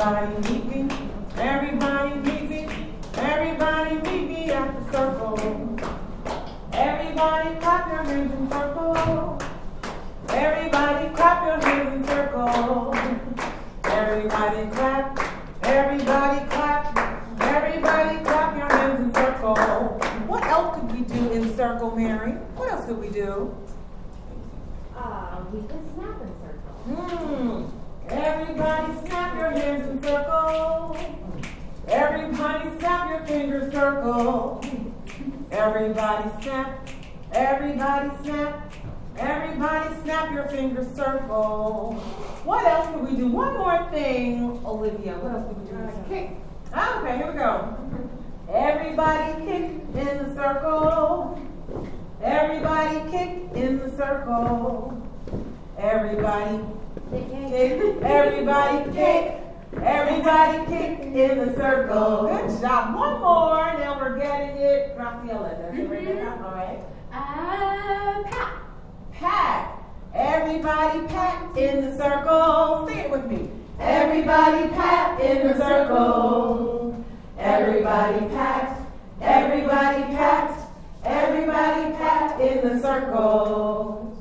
everybody. Everybody snap, everybody snap, everybody snap your finger circle. What else can we do? One more thing, Olivia. What else can we do? Kick. Ah, okay, here we go. Everybody kick in the circle. Everybody kick in the circle. Everybody kick. Everybody kick. Everybody kick in the circle. Good job. One more. Now we're getting it. Rafaela, does it ring it? Mm-hmm. All right. Uh, pack. Pack. Everybody pack in the circle. Say it with me. Everybody pack in the circle. Everybody pack. Everybody pack. Everybody pack in the circle.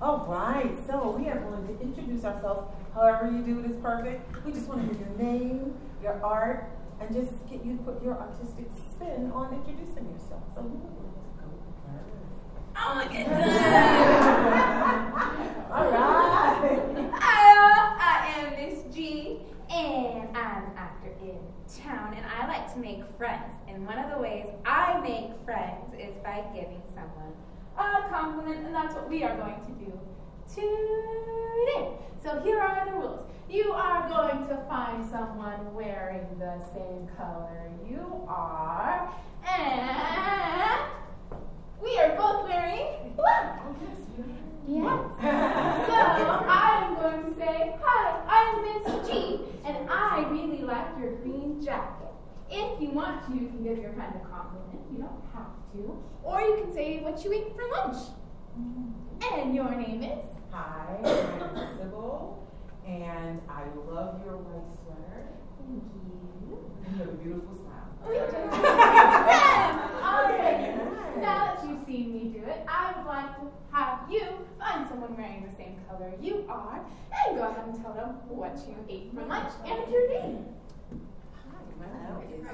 All right. So we are going to introduce ourselves however you do it is perfect. We just want to hear your name, your art, and just get you to put your artistic spin on introducing yourself. So you know Oh my goodness! All right! Hello, I am Miss G, and I'm actor in town, and I like to make friends. And one of the ways I make friends is by giving someone a compliment, and that's what we are going to do today. So here are the rules. You are going to find someone wearing the same color you are, and we are both wearing blue. Yes. so I am going to say, Hi, I'm Miss G, and I really like your green jacket. If you want to, you can give your friend a compliment. You don't have to. Or you can say what you ate for lunch. And your name is? Hi, I'm Sybil, and I love your white sweater. Thank you. You have a beautiful smile. Now that you've seen me do it, I would like to have you find someone wearing the same color you are and go ahead and tell them what you ate for lunch and your name. Hi, my name is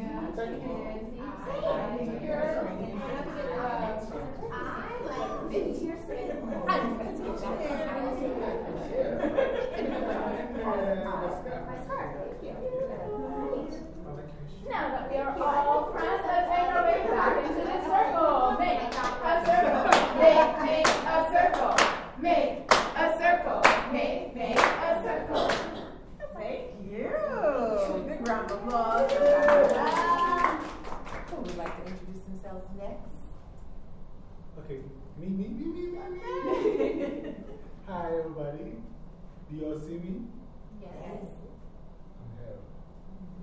Amanda. Now that we are all friends, let's make our way back into the circle. Hi, everybody. Do you all see me? Yes. I'm here.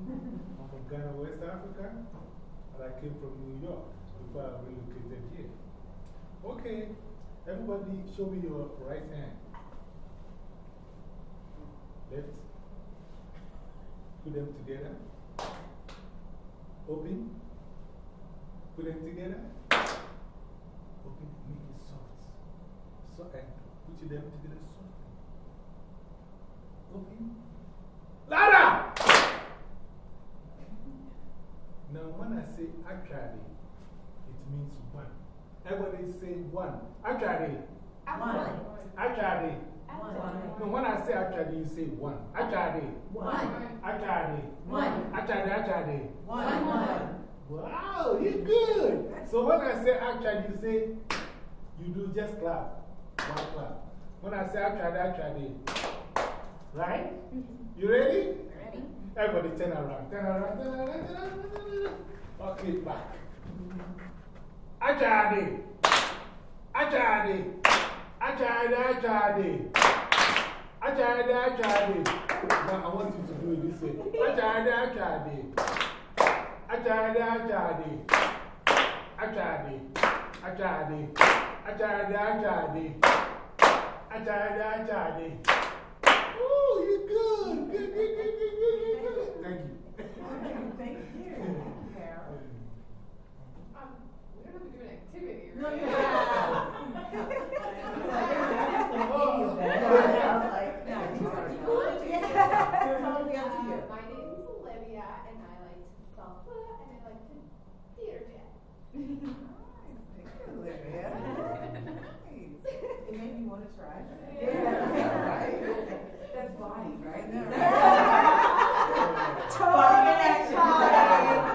I'm from Ghana, West Africa, but I came from New York before I relocated here. Okay, everybody show me your right hand. Left. Put them together. Open. Put them together. So, and put them together softly. Open. Louder! Now, when I say actually, it means one. Everybody say one. Actually. One. Actually. One. No, when I say actually, you say one. Actually. One. Actually. One. Actually, actually. One. One. Wow, you're good. So when I say actually, you say, you do just clap. When I say I tried, I. Right? Mm-hmm. You ready? Ready. Everybody turn around. Turn around, turn around, turn around. Okay, back. I tried it. I tried it. Now I want you to do it this way. I tried it, I tried it. I tried Achade. Achade. Achade. Achade. Oh, you're good. Good, good, good, good, good, good, good. Thank you. Thank you. Um, we don't have to do an activity, No, right? Totally up to you. Uh, my name is Olivia, and I like to salsa, and I like to theater jet. Olivia. Nice. It made me want to try. Yeah. right? That's body, right? In action.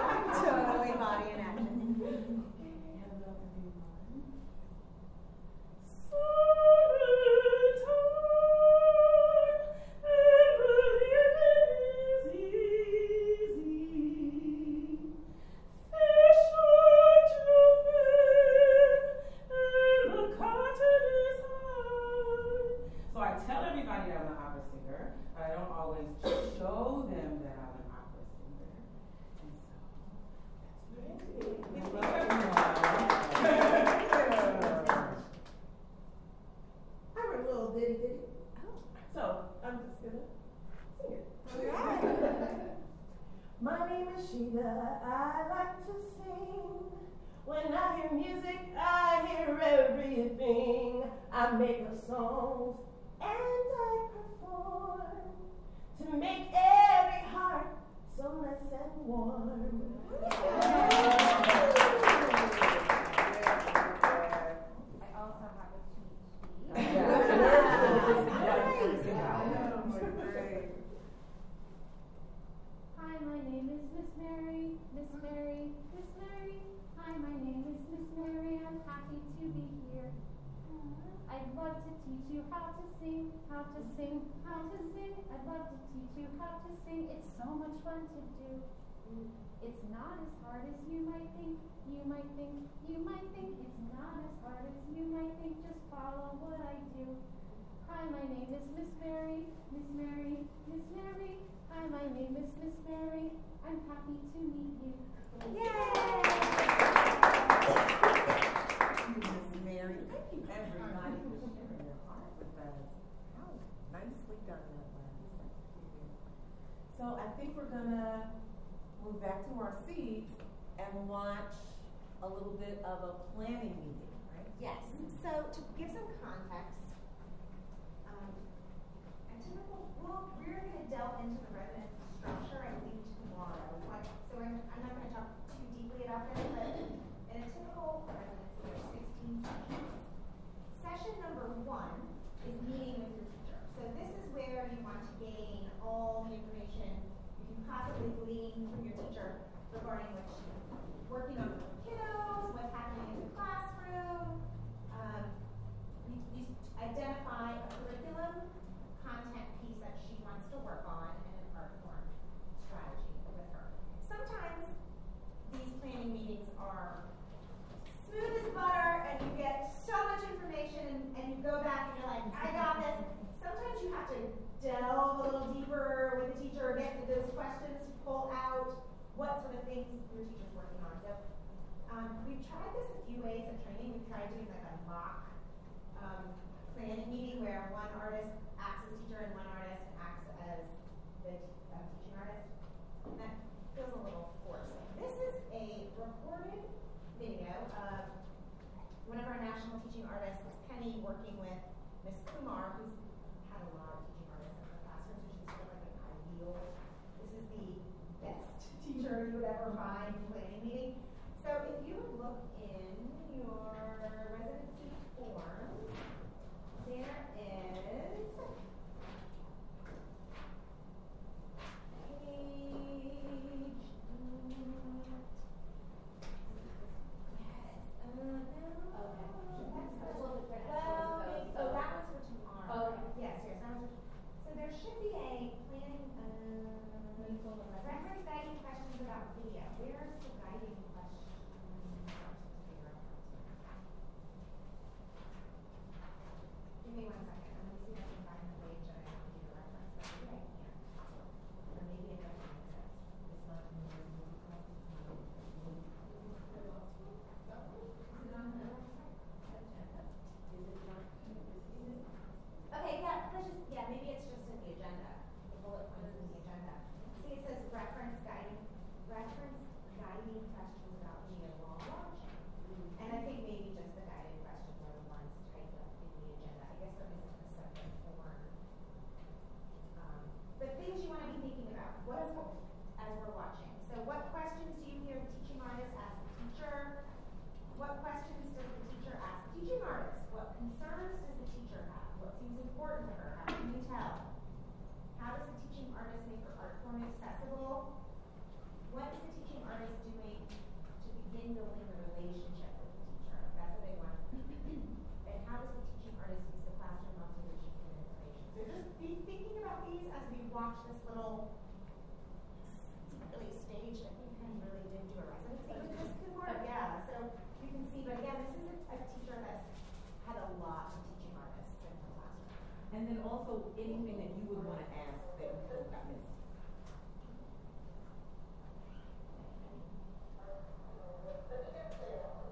Hard as you might think. You might think, you might think it's not as hard as you might think. Just follow what I do. Hi, my name is Miss Mary, Miss Mary, Miss Mary. Hi, my name is Miss Mary. I'm happy to meet you. Yay! Miss Mary, thank you everybody for sharing your heart with us. How nicely done that was. So I think we're gonna move back to our seats and watch a little bit of a planning meeting, right? Yes, so to give some context, um, a typical, well, we're going to delve into the residence structure, I believe, tomorrow. Like, so I'm, I'm not going to talk too deeply about this, but in a typical residence, there's 16 sessions. Session number one is meeting with your teacher. So this is where you want to gain all the information you can possibly glean from your teacher regarding what she's working on the kiddos, what's happening in the classroom. Um, we, we identify a curriculum content piece that she wants to work on and an art form strategy with her. Sometimes these planning meetings are smooth as butter and you get so much information and, and you go back and you're like, I got this. Sometimes you have to delve a little deeper with the teacher or get those questions to pull out what sort of things your teacher um, we've tried this a few ways of training. We've tried doing like a mock um, planning meeting where one artist Okay, yeah, let's just, yeah, maybe it's just. you can see, but again, this is a, a teacher that's had a lot of teaching artists in her classroom. And then also anything that you would want to ask that you feel got missed. Thank you.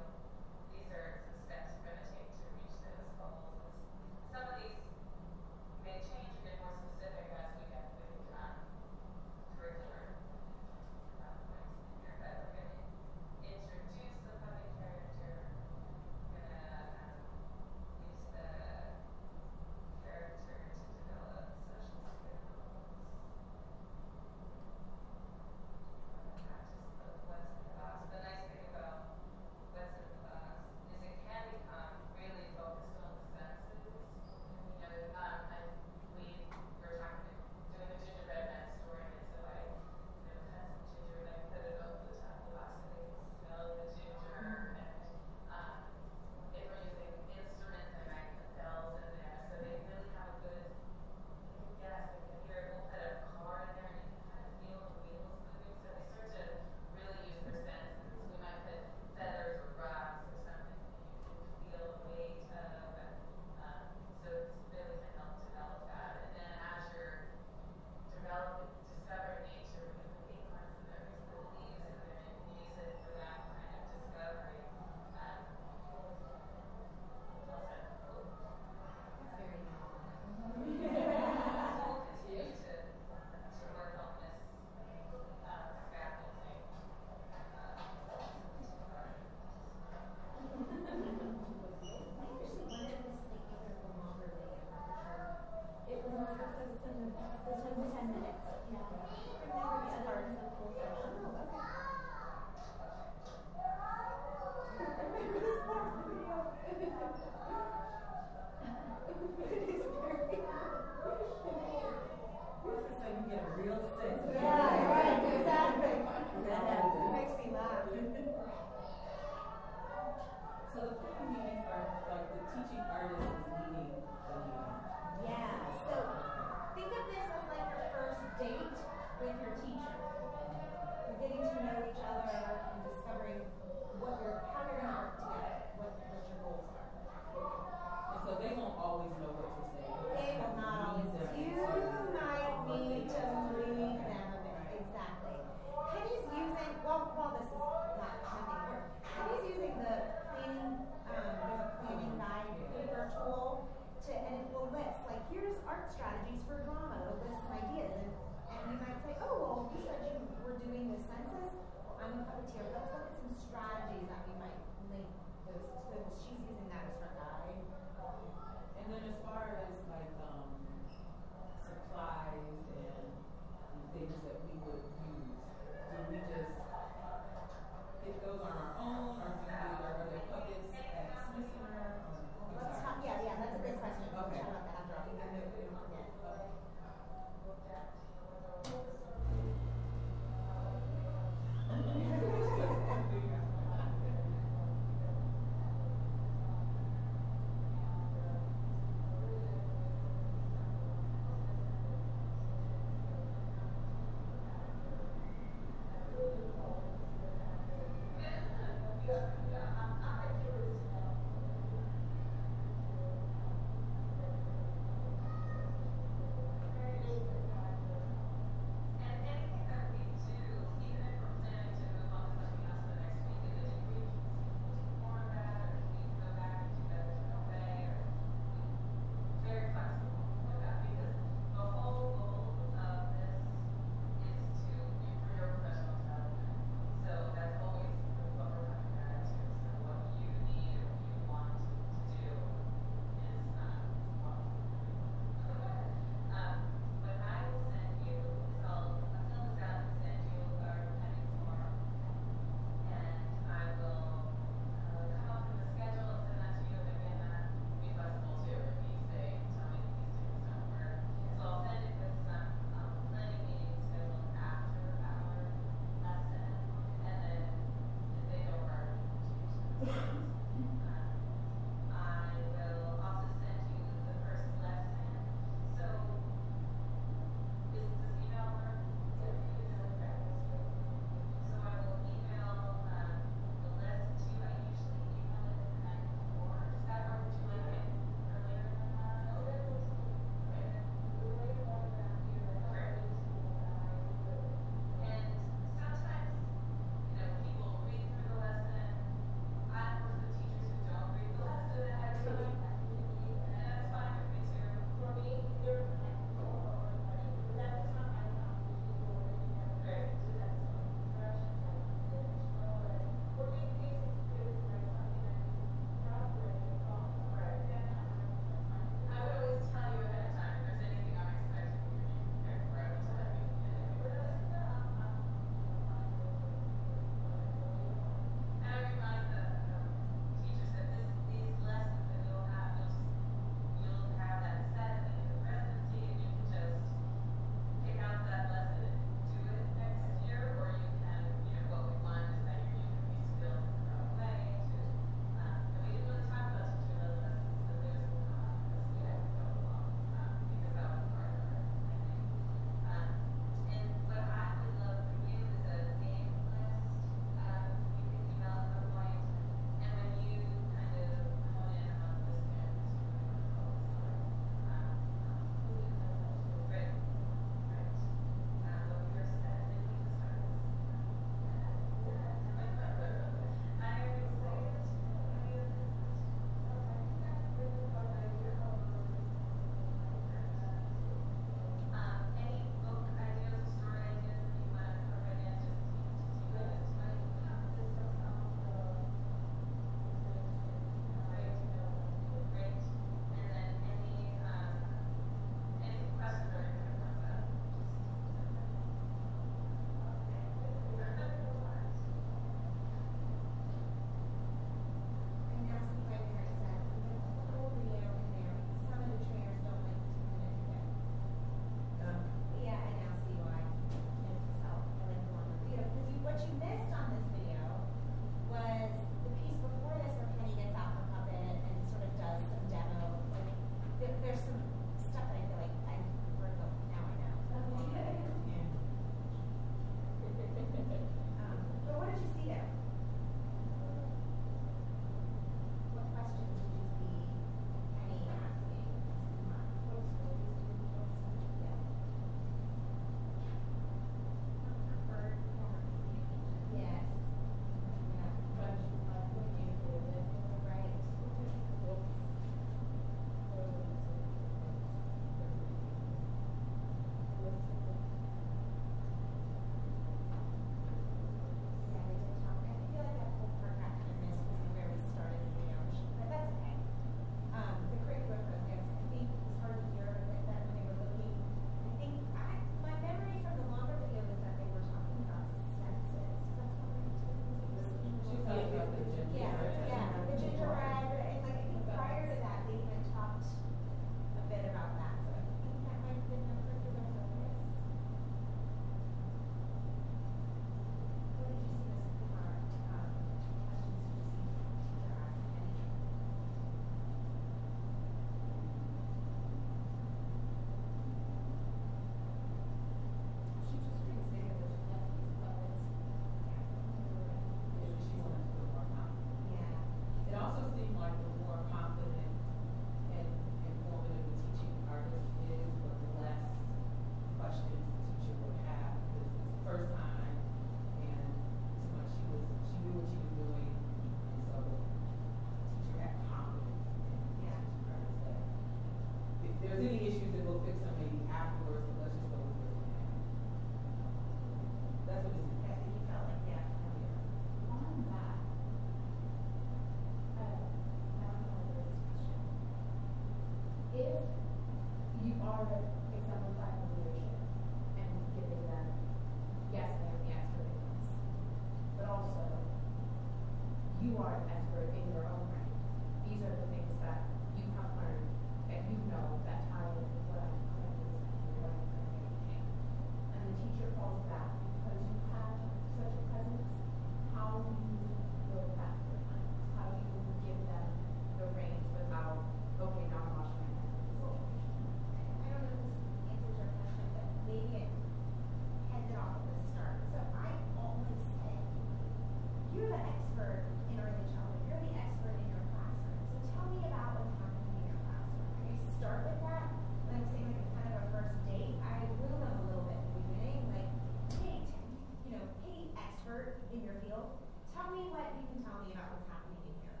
me what you can tell me about what's happening in here.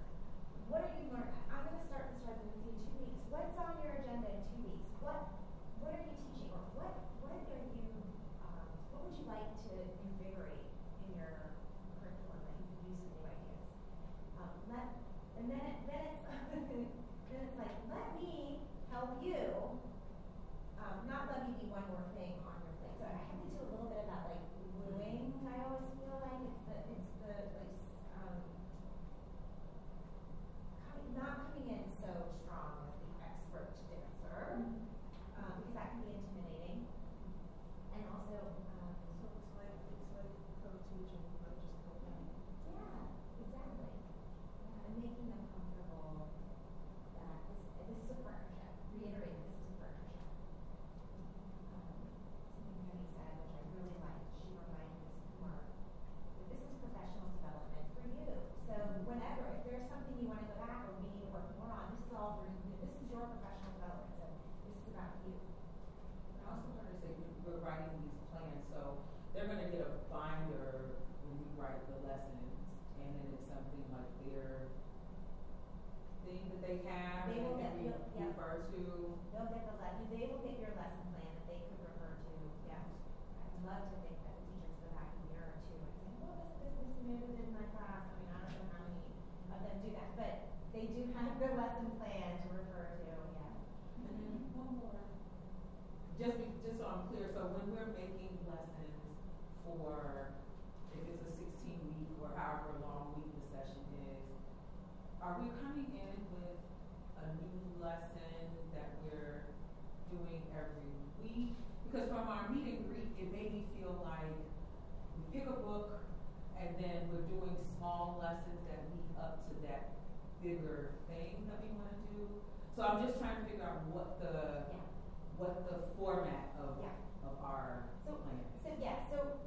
What are you learning? I'm going to start this residency in two weeks. What's on your agenda in two weeks? What what are you teaching, or what what are you um, what would you like to invigorate in your curriculum that you could use some new ideas? Um, let and then it, then it's then it's like let me help you. Um, not let me be one more thing on your plate. So I have to do a little bit of that like wooing I always not coming in so strong as the expert dancer, um, because that can be intimidating. And also, um, So it's like, it's like co-teaching, not just co-learning. yeah, exactly. Yeah, and making them comfortable that this, this is a partnership, reiterating this is a partnership. Um, something Penny said, which I really liked, she reminded Ms. Kumar, that this is professional development for you. So whenever, if there's something you wanna go back or we need to work more on, this is all for you, this is your professional development, so this is about you. I also heard her say we- we're writing these plans, so they're gonna get a binder when we write the lessons, and then it's something like their thing that they have, They will that get- we yep, yep. refer to. They'll get the le- they will get your lesson plan that they could refer to, yeah. I'd love to think that the teachers go back a year or two and say, what was this Miss Amuda did in my class? I mean, I don't know how many of them do that, but they do have the lesson plan to refer to, yeah. And then one more. Just be, just so I'm clear, so when we're making lessons for, if it's a sixteen week or however long week the session is, are we coming in with a new lesson that we're doing every week? Because from our meet and greet, it made me feel like we pick a book and then we're doing small lessons that lead up to that bigger thing that we wanna do. So I'm just trying to figure out what the, Yeah. What the format of, Yeah. of our So, plan so yeah, so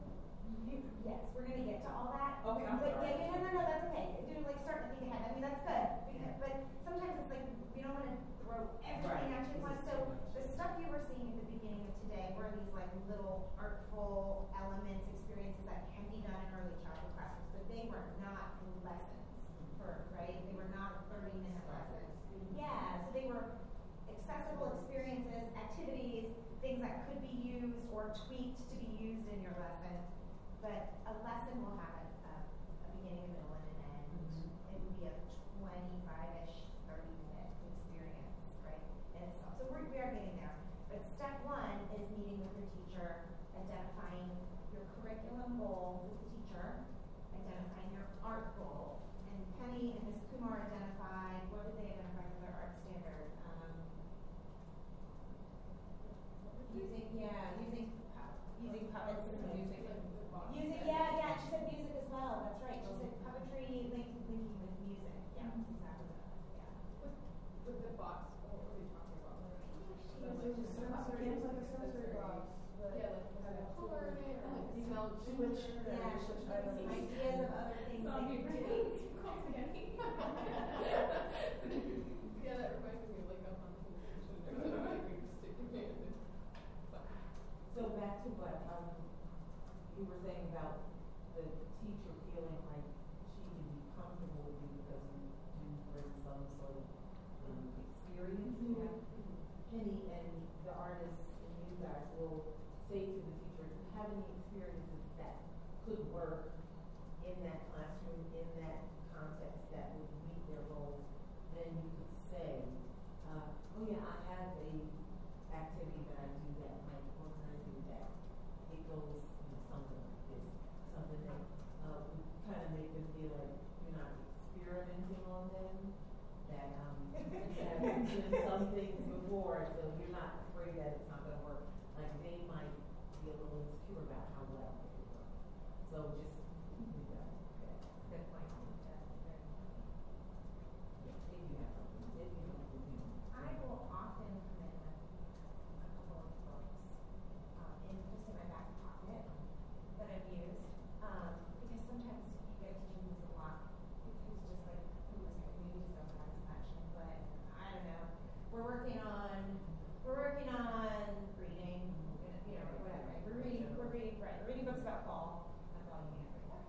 you, yes, we're gonna get to all that. Okay, I'm But sorry. yeah, yeah, no, no, no, that's okay. Do like start to think ahead. I mean, that's good. Because, but sometimes it's like we don't want to throw everything Right. at you once. So the stuff you were seeing at the beginning of today were these like little artful elements, experiences that can be done in early childhood classrooms, but they were not lessons for right. They were not thirty minute lessons. Yeah, so they were accessible experiences, activities, things that could be used or tweaked to be used in your lesson. But a lesson will have a, a, a beginning, a middle, and an end. Mhm. It would be a twenty-five-ish, thirty-minute experience, right, in itself. So we're, we are getting there. But step one is meeting with your teacher, identifying your curriculum goal with the teacher, identifying your art goal. And Penny and Ms. Kumar identified, what did they identify for their art standard? Um, using, yeah, using, pu- using puppets, using, using, yeah, yeah, she said music as well, that's right. She said puppetry linked, linking with music, yeah, that's exactly yeah. With the box, what were we talking about? She was like just just a sensory- It's like a sensory box. Yeah, like had had a a color in it like smell. Switch, Yeah, yeah, switch gave us some items. ideas of other things Zombie could Yeah, that reminds me of like up on television. There was like we stick your hand in. So back to what, um, you were saying about the teacher feeling like she can be comfortable with you because you do bring some sort of, um, experience. Mm-hmm. Yeah. Penny and the artists and you guys will say to the teacher, if you have any experiences that could work in that classroom, in that context that would meet their goals, then you could say, uh, oh yeah, I have a activity that I do that might, or when I do that, it you know, something like this, something that, uh, would kind of make them feel like you're not experimenting on them, that, um, you have done some things before, so you're not afraid that it's not gonna work. Like, they might be a little insecure about how well it will work. So just, you know, okay. Good point. Yeah, very If you have something, if you don't, you know. I will often come in with a couple of books, um, in, just in my back pocket that I've used. Um, because sometimes you get a teacher who's a lot, who's just like, who was like, maybe just doesn't have as much, but I don't know. We're working on, we're working on reading, you know, or whatever, right? We're reading, we're reading, right, we're reading books about fall, that's all you need right now.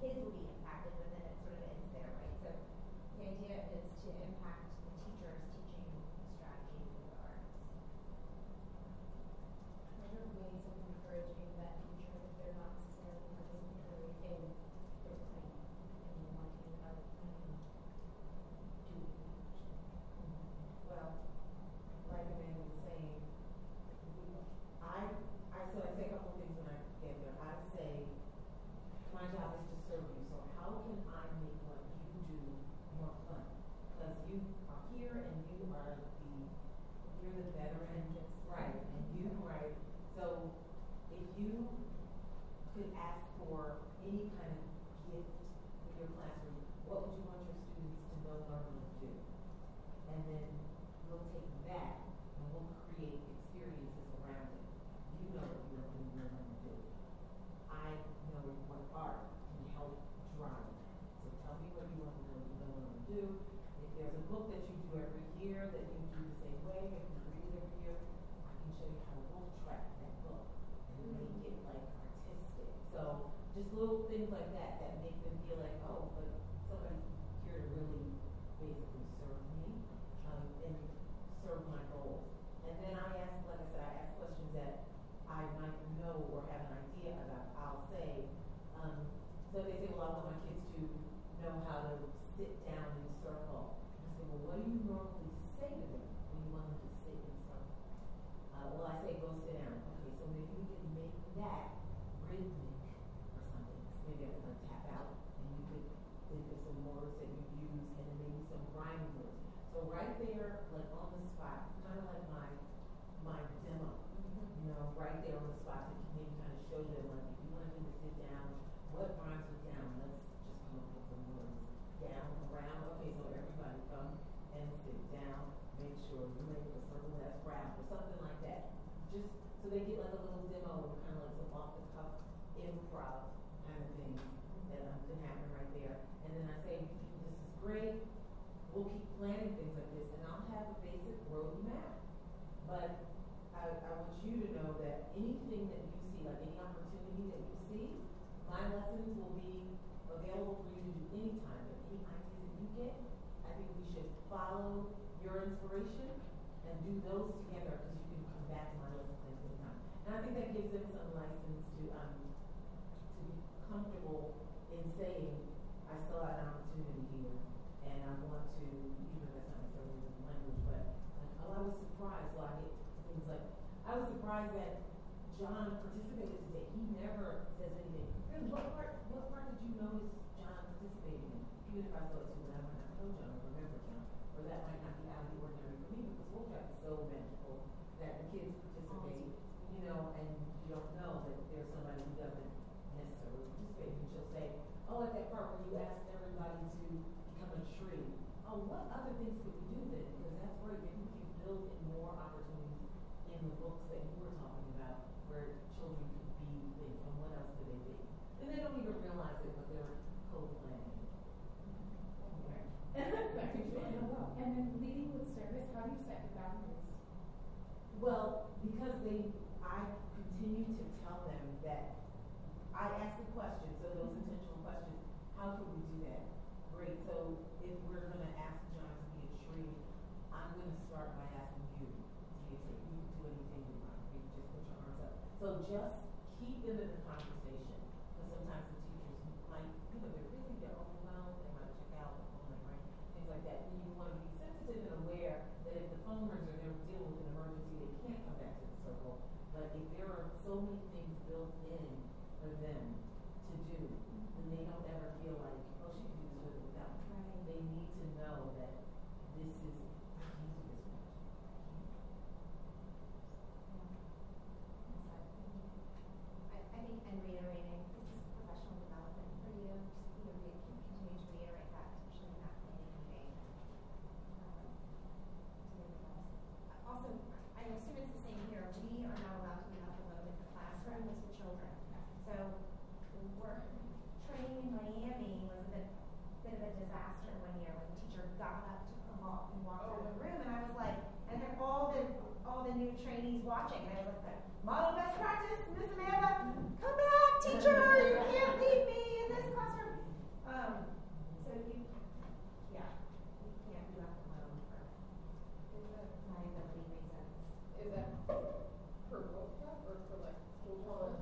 Kids will be impacted, but then it sort of ends there, right? So the idea is to impact the teachers teaching the strategy with the arts. What are ways of encouraging that teacher if they're not necessarily participatory in their training and wanting of doing Well, like Amanda was saying, we- I, I, so I say a couple of things when I get there. I say, my job is to serve you, so how can I make what you do more fun? Because you are here and you are the, you're the veteran, right, and you, right. So if you could ask for any kind of gift in your classroom, what would you want your students to know, do? And then we'll take that and we'll create experiences around it. You know what you're going to do. I know what art can help drive that. So tell me what you want to know you what to do. If there's a book that you do every year that you do the same way, if you read it every year, I can show you how to Wolf Trap that book and make it like artistic. So just little things like that that make them feel like, oh, but somebody's here to really basically serve me um, and serve my goals. And then I ask, like I said, I ask questions that I might know or have an idea about. I'll say, um, so they say, well, I want my kids to know how to sit down in a circle. I say, well, what do you normally say to them when you want them to sit in a circle? Uh, well, I say, go sit down. Okay, so maybe we can make that rhythmic or something. Maybe I'm going to tap out and you could think of some words that you use and maybe some rhyming words. Right there, like on the spot, kind of like my my demo, you know, right there on the spot to maybe kind of show them like if you want them to sit down, what rhymes with down? Let's just come up with some words. Down, around. Okay, so everybody come and sit down. Make sure you make a circle that's round or something like that. Just so they get like a little demo, kind of like some off the cuff improv kind of things that um, can happen right there. And then I say, this is great. We'll keep planning things like this, and I'll have a basic roadmap. But I, I want you to know that anything that you see, like any opportunity that you see, my lessons will be available for you to do anytime. But any ideas that you get, I think we should follow your inspiration and do those together because you can come back to my lesson plans anytime. And I think that gives them some license to um, to be comfortable in saying, I saw an opportunity I want to, even if that's not necessarily the language, but like, oh, I was surprised. So I get things like, I was surprised that John participated today. He never says anything. Really, what part, what part did you notice John participating in? Even if I saw it too, I might not know John or remember John, or that might not be out of the ordinary for me because Wolf Trap is so magical that the kids participate, you know, and you don't know that there's somebody who doesn't necessarily participate. And she'll say, oh, at that part where you asked everybody to tree. Oh, what other things could we do then? Because that's. Maybe we can build in more opportunities in the books that you were talking about where children could be things. And what else could they be? And they don't even realize it, but they're co-planning. Okay. And then leading with service, how do you set your boundaries? Well, because they, I continue to tell them that I ask the question, so those mm-hmm. intentional questions, how can we do that? Great, so if we're going to ask John to be a tree, I'm going to start by asking you to be a tree. You can do anything you want. You can just put your arms up. So just keep them in the conversation. Because sometimes the teachers might, you know, they're busy, they're overwhelmed, they might check out right? Things like that. And you want to be sensitive and aware that if the phone rings or they're dealing with an emergency, they can't come back to the circle. But if there are so many things built in for them to do, then they don't ever feel like, oh, she can do this with or without me. Right. They need to know that this is, I can't do this much. I, I think, and reiterating, this is professional development for you, just, you know, we can continue to reiterate that, especially in that planning campaign. Um, to make it last. Also, I assume it's the same here, we are not allowed to be left alone in the classroom with the children. So, we're, training in Miami was a bit, bit of a disaster one year when the teacher got up to come up and walk out of the room, and I was like, and then all the, all the new trainees watching, and I was like, model best practice, Miss Amanda, come back, teacher, you can't leave me in this classroom. Um, so you, yeah, you can't be left alone for liability reasons. Is that for both job or for like school Well, job?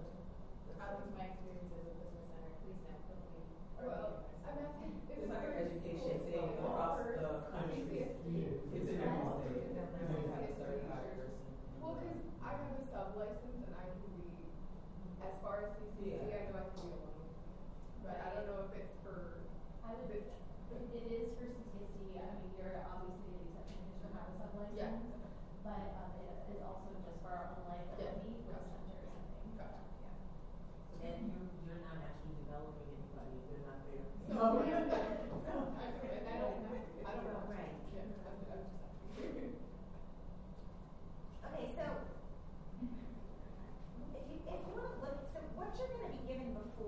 At least my experiences at Business Center, please now don't leave. our Well, meetings. I'm asking, is It's it like for an education school thing job across or the for country. CSD? Yeah. It's in every state. Yeah. Every state has a certified person. Well, cause I have a sub license and I can be, as far as CCC, Yeah. I know I can be alone. But I don't know if it's for, I would, it, it is for CCSD, I mean, you're obviously the exception because you have a sub Yeah. license. But, um, it is also just for our own liability with Gotcha. center or something. Gotcha. Yeah. And you, you're not actually developing anybody, if they're not there. so, Oh, I know, and I don't, I don't know. Right. Yeah, I'm, I'm just asking. Okay, so if you, if you wanna look, so what you're gonna be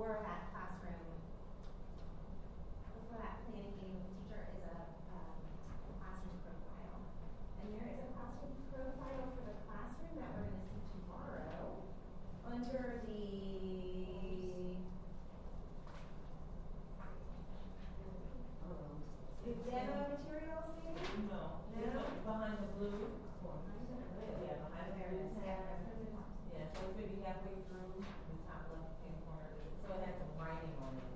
given before that classroom, before that planning meeting with the teacher is a, um, classroom profile. And there is a classroom profile for the classroom that we're gonna see tomorrow under the the demo materials maybe? No, No? behind the blue. Yeah, Yeah, behind the There it blue is, tab. yeah, that's what it's- Yeah, so it's maybe halfway through the top left hand corner, so it has some writing on it.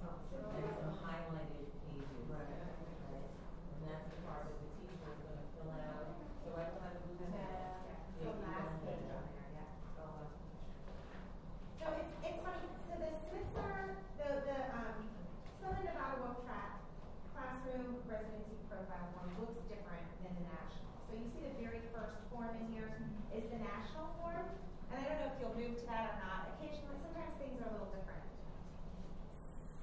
There's some highlighted pages. Right. And that's the part that the teacher is gonna fill out, so right behind the blue tab. Yeah, yeah, the you last don't page have on that. there, yeah. So, uh, So it's, it's funny, so the Smiths are, the, the, um, Southern Nevada Wolf Trap classroom residency profile form looks different than the national. So you see the very first form in here is the national form, and I don't know if you'll move to that or not. Occasionally, sometimes things are a little different.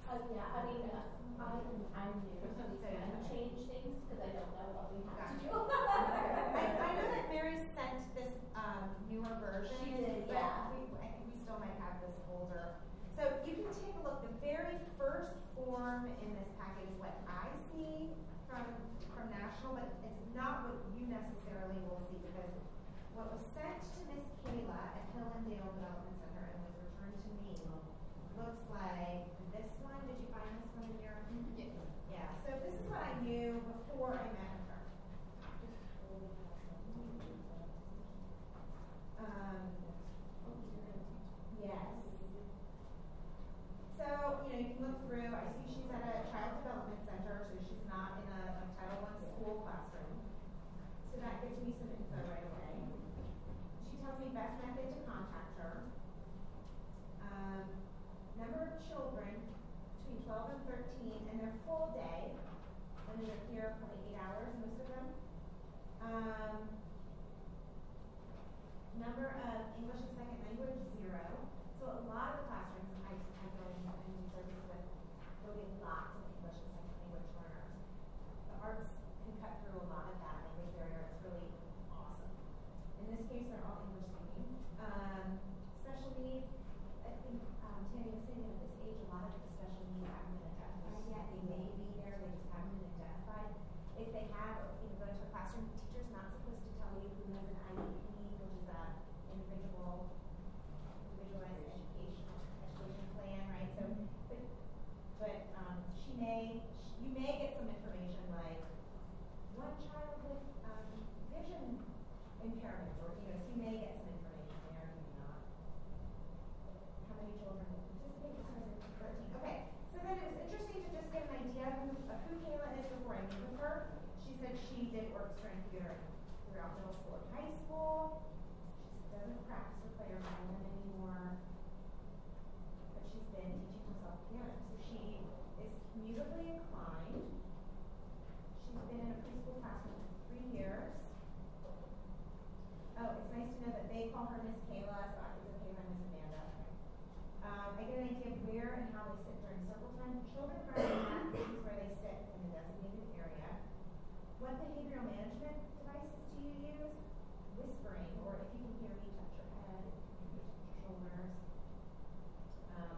Uh, yeah, I mean, uh, I, I'm new, so we can change things, cause I don't know what we have to do. I, I know that Mary sent this, um, newer version. She did, but yeah. we, I think we still might have this older. So you can take a look, the very first form in this packet is what I see from, from National, but it's not what you necessarily will see because what was sent to Miss Kayla at Hill and Dale Development Center and was returned to me looks like this one. Did you find this one in your? Yeah. Yeah, so this is what I knew before I met her. Um, yes. So, you know, you can look through, I see she's at a child development center, so she's not in a, a Title I school classroom. So that gives me some info right away. Tells me best method to contact her. Um, number of children between twelve and thirteen, and their full day, when they're here probably eight hours, most of them. Um, number of English as second language, zero. So a lot of the classrooms, I, I go in and service with, there'll be lots of English as second language learners. The arts can cut through a lot of that language barrier, it's really awesome. In this case, they're all English. Um, special needs, I think, um, Tammy was saying that at this age, a lot of the special needs haven't been identified yet. They may be there, they just haven't been identified. If they have, you know, go to a classroom, the teacher's not supposed to tell you who has an IEP, which is a individual, individualized education, education plan, right? So, but, but, um, she may, you may get some information like, one child with, um, vision impairment, or, you know, so you may get some information there, maybe not. How many okay. So then it was interesting to just get an idea of who, of Kayla is before I meet with her. She said she did orchestra and theater throughout middle school and high school. She doesn't practice or play or violin anymore. But she's been teaching herself piano, so she is musically inclined. She's been in a preschool classroom for three years. Oh, it's nice to know that they call her Miss Kayla, so I it's okay if I'm Miss Amanda. Um, I get an idea of where and how they sit during circle time. Children are in this where they sit in the designated area. What behavioral management devices do you use? Whispering, or if you can hear me, touch your head, you touch your shoulders. Um,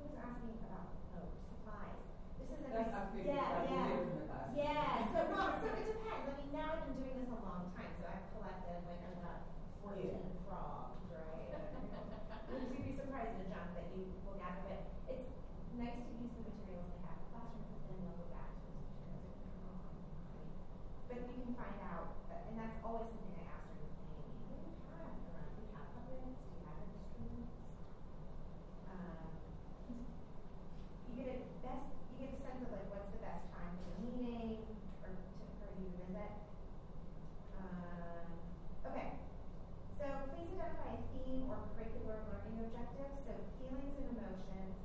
who's asking about, oh, supplies? This is a That's, nice, figured, yeah, yeah. away from the class. Yeah, so well, so it depends. I mean, now I've been doing this a long time, so I've collected like I've got fourteen frogs, right? And You'd be surprised the junk that you will gather, but it's nice to use the materials they have in the classroom because then they'll go back to those materials? But we can find out, and that's always something I ask her to think, what do you have around, do you have puppets, do you have instruments? Um, you get a best, you get a sense of like what's the best time for the meeting or to, for you to visit. Um, okay, so please identify a theme or curricular learning objective. So feelings and emotions,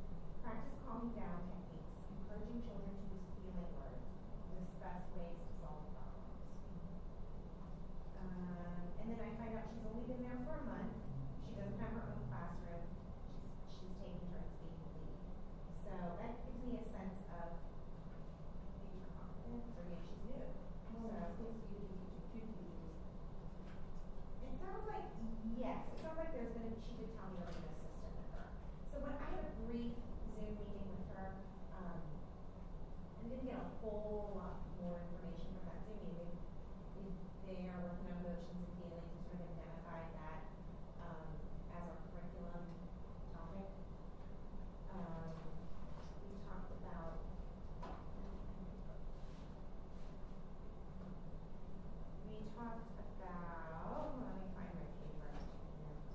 practice calming down techniques, encouraging children to use feeling words, discuss ways to solve problems. Um, and then I find out she's only been there for a month. She doesn't have her own classroom. She's, she's taking turns being the lead. So that gives me a sense of maybe confidence or maybe she's new. Well, So- it's supposed to be teaching two teachers. it sounds like, sounds like there's gonna, she did tell me there's an assistant with her. So when I had a brief Zoom meeting with her, um, I didn't get a whole lot more information from that Zoom meeting. We, they are working on emotions and feelings, we sort of identified that, um, as our curriculum topic. Um, we talked about, we talked about, let me find my page where I was taking notes.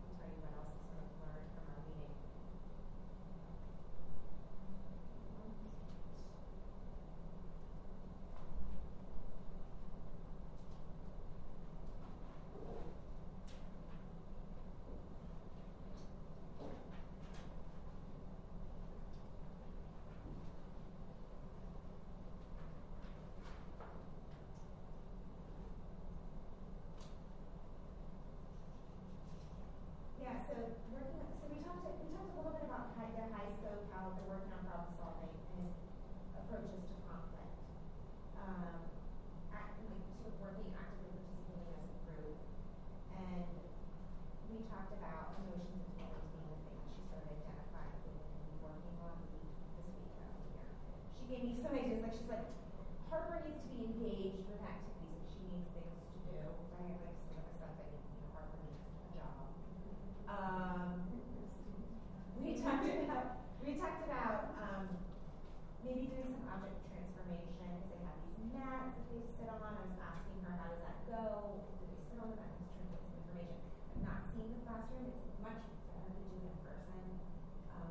I'll tell you what else is sort of learned from our meeting. One second. Yeah, so working, so we talked, we talked a little bit about high, the high scope, how they're working on problem solving and approaches to conflict. Um, act, like sort of working actively participating as a group. And we talked about emotions and feelings being the thing that she sort of identified with and working on the, this week around here. She gave me some ideas, like she's like, Harper needs to be engaged with activities, like she needs things to do, right? Like sort of a sense that, you know, Harper needs a job. Um, we talked about, we talked about, um, maybe doing some object transformation, because they have these mats that they sit on, I was asking her, how does that go? Do they sit on the mat and turn get some information? I've not seen the classroom, it's much better to do it in person, um,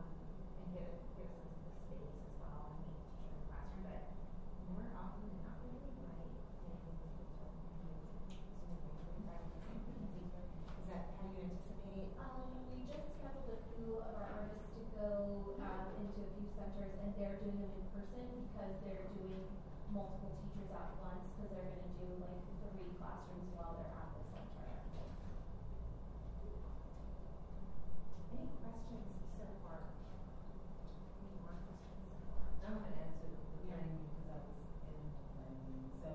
and get a, get a sense of the space as well, and meet the teacher in the classroom, but more often than not, we really like getting the teacher to use Zoom or Drive with the same teacher. Is that how you anticipate? Um, we just scheduled a few of our artists to go, into a few centers, and they're doing them in person because they're doing multiple teachers at once, because they're gonna do like three classrooms while they're at the center. Any questions so far? Any more questions so far? I'm gonna answer the planning because I was in planning meeting. So,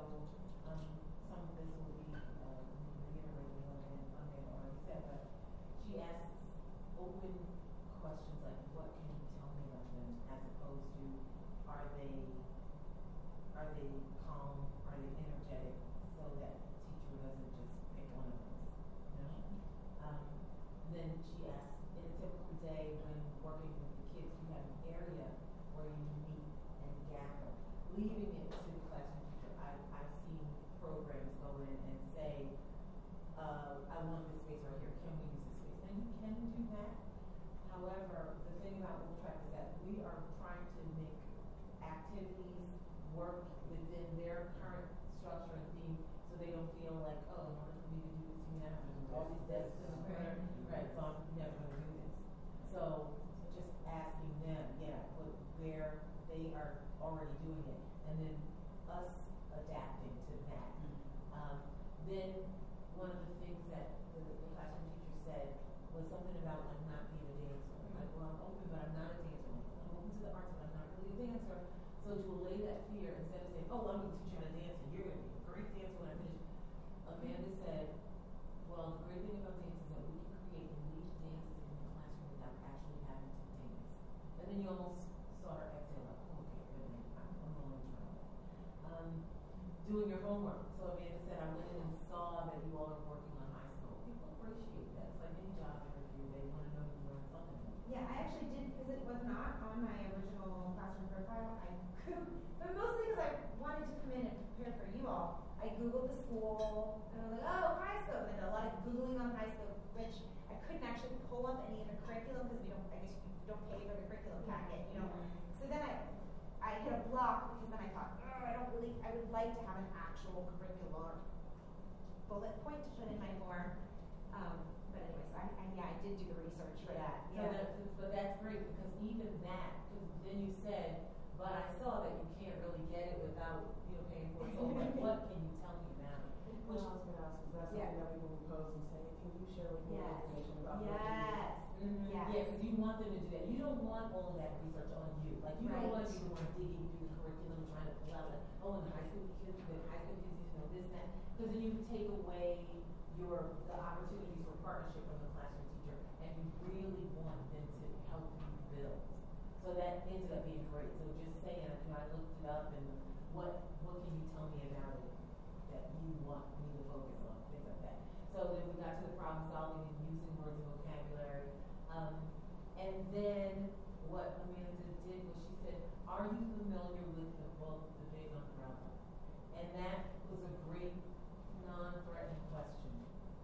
um, some of this will be, uh, reiterating what Amanda already said, but she asks open questions like, what can you tell me about them, as opposed to, are they, are they calm, are they energetic, so that the teacher doesn't just pick one of those, you know? Um, then she asks, in a typical day when working with the kids, you have an area where you meet and gather, leaving it to the classroom teacher. I, I've seen programs go in and say, uh, I want this space right here, can we use this space? And you can do that. However, the thing about Wolf Trap is that we are trying to make activities work within their current structure and theme, so they don't feel like, oh, in order for me to do this, you have to do all these desks in the corner. Right, so I'm never gonna do this. So, just asking them, yeah, what, where they are already doing it, and then us adapting to that. Um, then, one of the things that the, the classroom teacher said was something about like not being a dancer. Like, well, I'm open, but I'm not a dancer. I'm open to the arts, but I'm not really a dancer. So to allay that fear, of saying, oh, I'm gonna teach you how to dance, and you're gonna be a great dancer when I finish, Amanda said, well, the great thing about dance is that we can create elite dances in the classroom without actually having to dance. And then you almost saw her exhale, like, oh, okay, good, man, I'm, I'm gonna try that. Um, doing your homework. So Amanda said, I went in and saw that you all are working on HighScope. People appreciate that. It's like any job interview, they wanna know you learned something. Yeah, I actually did, because it was not on my original classroom profile. I but mostly because I wanted to come in and prepare for you all. I googled the school and I was like, oh, HighScope. And a lot of googling on HighScope, which I couldn't actually pull up any of the curriculum because we don't. I guess you don't pay for the curriculum packet, you know. So then I I hit a block because then I thought, oh, I don't really. I would like to have an actual curricular bullet point to put in my form. Um, but anyways, I, I yeah, I did do the research for that. So that's, but that's great, because even that, because then you said, but I saw that you can't really get it without, you know, paying for it, so like, what can you tell me about it? Which I was gonna ask, is that Yeah. something that we will propose and say, can you share with me Yes. information about what you do? Yes. Yes. Yeah, because you want them to do that. You don't want all of that research on you. Like, you don't want to be the one digging through the curriculum, trying to pull out, like, oh, and the high school kids, the high school kids need to know this that. Because then you take away your, the opportunities for partnership from the classroom teacher, and you really want them to help you build. So that ended up being great. So just saying, you know, I looked it up and what, what can you tell me about it that you want me to focus on, things like that. So then we got to the problem solving and using words and vocabulary. Um, and then what Amanda did was she said, are you familiar with the book, The Big Umbrella? And that was a great non-threatening question.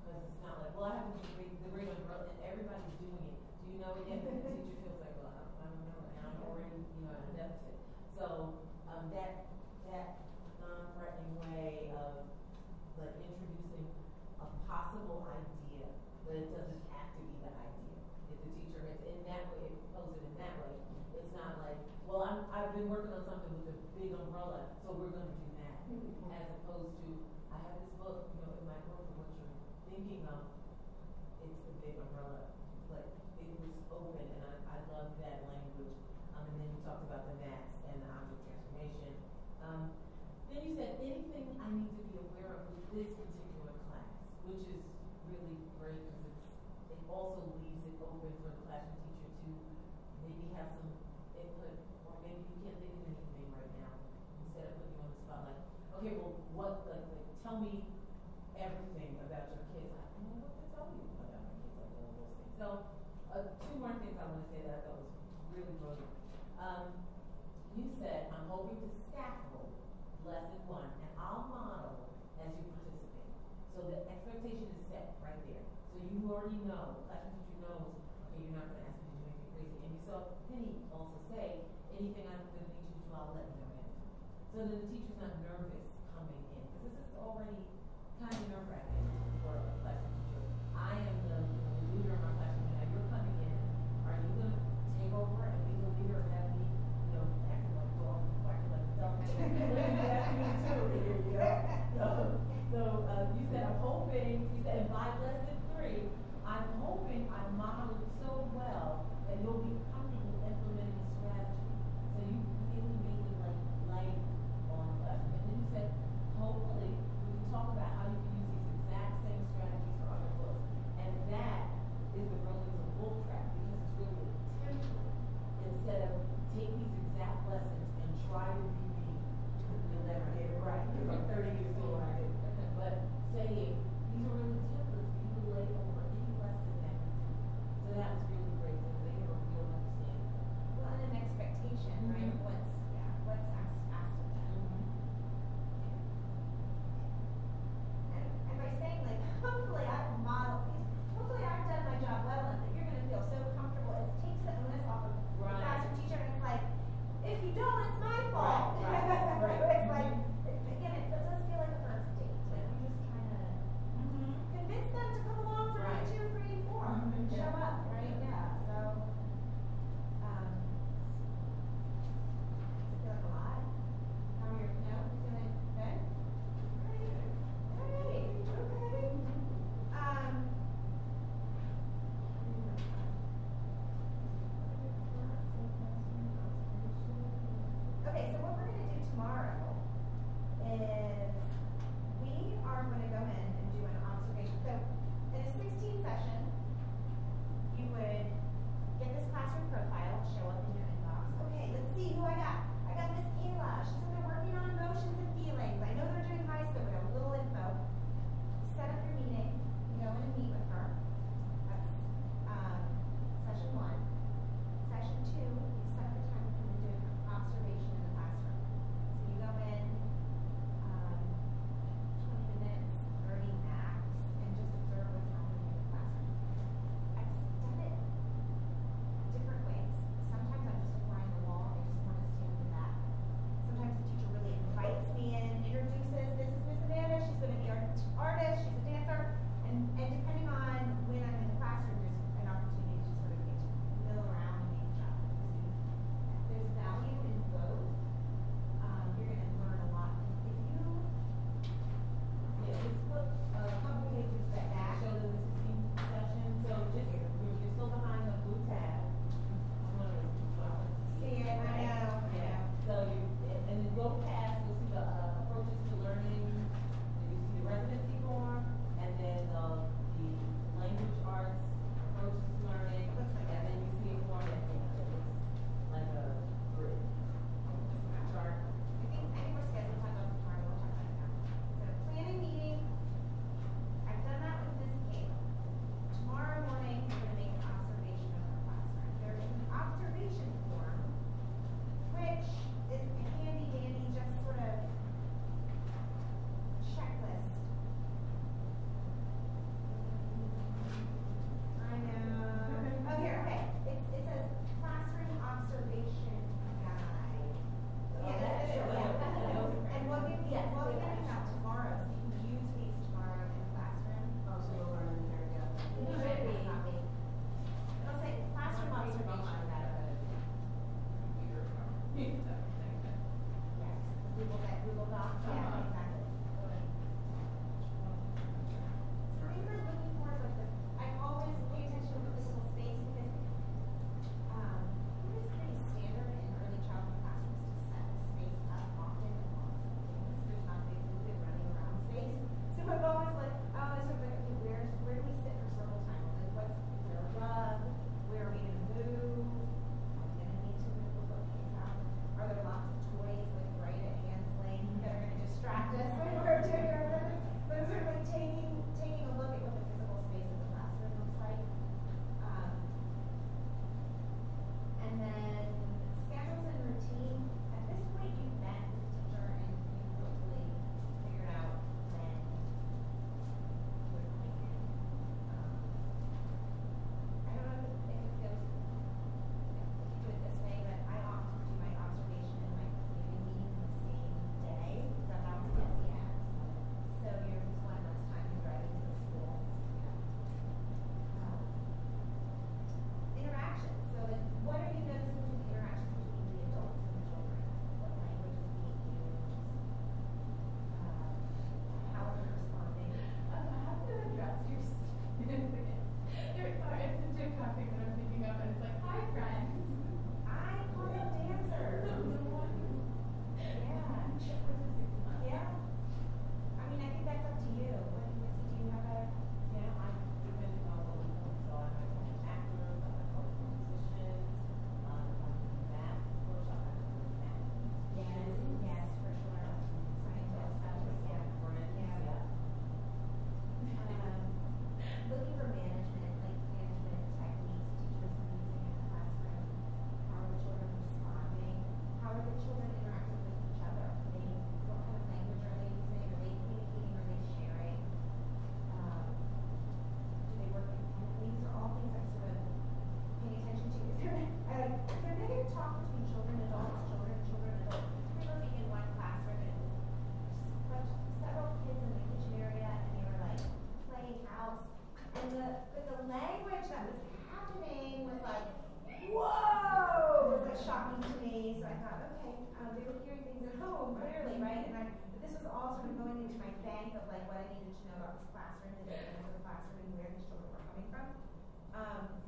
Because it's not like, well, I have to do the great, umbrella, and everybody's doing it. Do you know it yet? The feels like, well, I don't, I don't know, and I'm already, you know, a deficit. So, um, that, that non-threatening way of, like, introducing a possible idea, but it doesn't have to be the idea. If the teacher is in that way, pose it in that way, it's not like, well, I'm, I've been working on something with a big umbrella, so we're gonna do that. As opposed to, I have this book, you know, might work for what you're thinking of. It's the big umbrella. Like, it was open, and I, I love that language. Talked about the maps and the object transformation. Um, then you said anything I need to be aware of with this particular class, which is really great because it also leaves it open for the classroom teacher to maybe have some input, or maybe you can't think of anything right now. Instead of putting you on the spot, like, okay, well, what, like, like tell me everything about your kids. I don't know what to tell you about my kids, like all those things. So, uh, two more things I want to say that I thought was really brilliant. Um, you said, I'm hoping to scaffold lesson one, and I'll model as you participate. So the expectation is set right there. So you already know, the classroom teacher knows, okay, you're not going to ask me to do anything crazy. And you saw Penny also say, anything I'm going to need you to do, I'll let you know. So that the teacher's not nervous coming in, because this is already kind of nerve wracking for a classroom teacher. I am the, language that was happening was like, whoa, it was like shocking to me. So I thought, okay, um, they were hearing things at home, clearly, right? And this was all sort of going into my bank of like what I needed to know about this classroom, the dynamic of the classroom, and where these children were coming from. Um,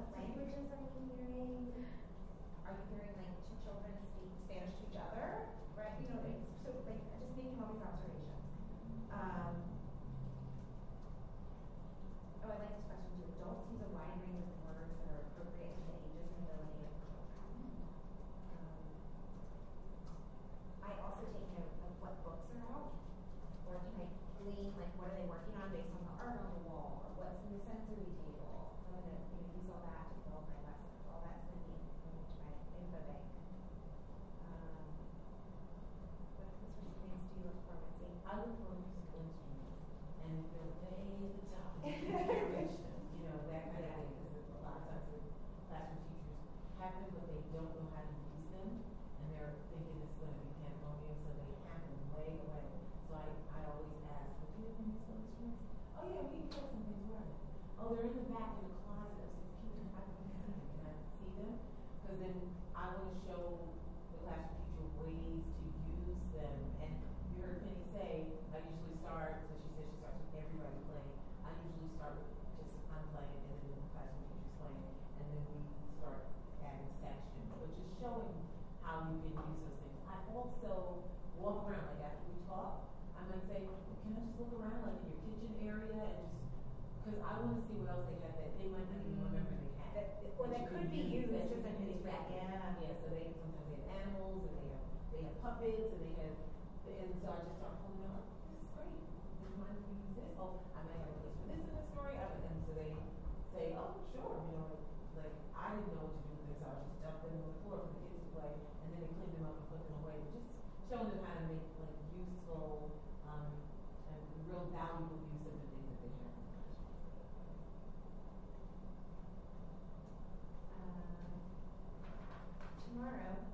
what languages are you hearing? Are you hearing like two children speak Spanish to each other? Right? You know, like, so like just making all these observations. Um, oh, I like this question too. Adults use a wide range of words that are appropriate to the ages and ability of children. Um, I also take note of what books are out, or can I glean like what are they working on based on the art on the wall, or what's in the sensory table. I'm gonna you know, use all that to build my lessons. All that's gonna be into my info bank. Um, what what's recipients do you look for, Mitzi? I look for musical instruments, and if they're way at the top of the generation, you know, that kind of thing, because a lot of times the classroom teachers have them, but they don't know how to use them, and they're thinking it's gonna be pandemonium, so they have them way away. So I, I always ask, well, do you have any musical instruments? Oh, yeah, we have some things, where are they? Oh, they're in the back in the closet, I said, can you, I can see them, can I see them? Because then I wanna show the classroom teacher ways to use them, and you heard Penny say, I usually start, so she said she starts with everybody playing. I usually start with just I'm playing, and then the classroom teacher's playing, and then we start adding sections, but just showing how you can use those things. I also walk around, like after we talk, I might say, can I just look around, like in your kitchen area, and just, because I want to see what else they have that they might not even mm-hmm. remember they had. That, or that could be used as an can use back. yeah. Yeah, so they, sometimes they have animals, and they have, they have puppets, and they have, and so I just start holding out, this is great, would you mind if we use this? Oh, I might have a place for this in the story, and so they say, oh, sure, you know, like, I didn't know what to do with this, I would just dump them on the floor for the kids to play, and then they clean them up and put them away, just showing them how to make, like, useful, um, and real valuable use of the things that they have. Um, tomorrow.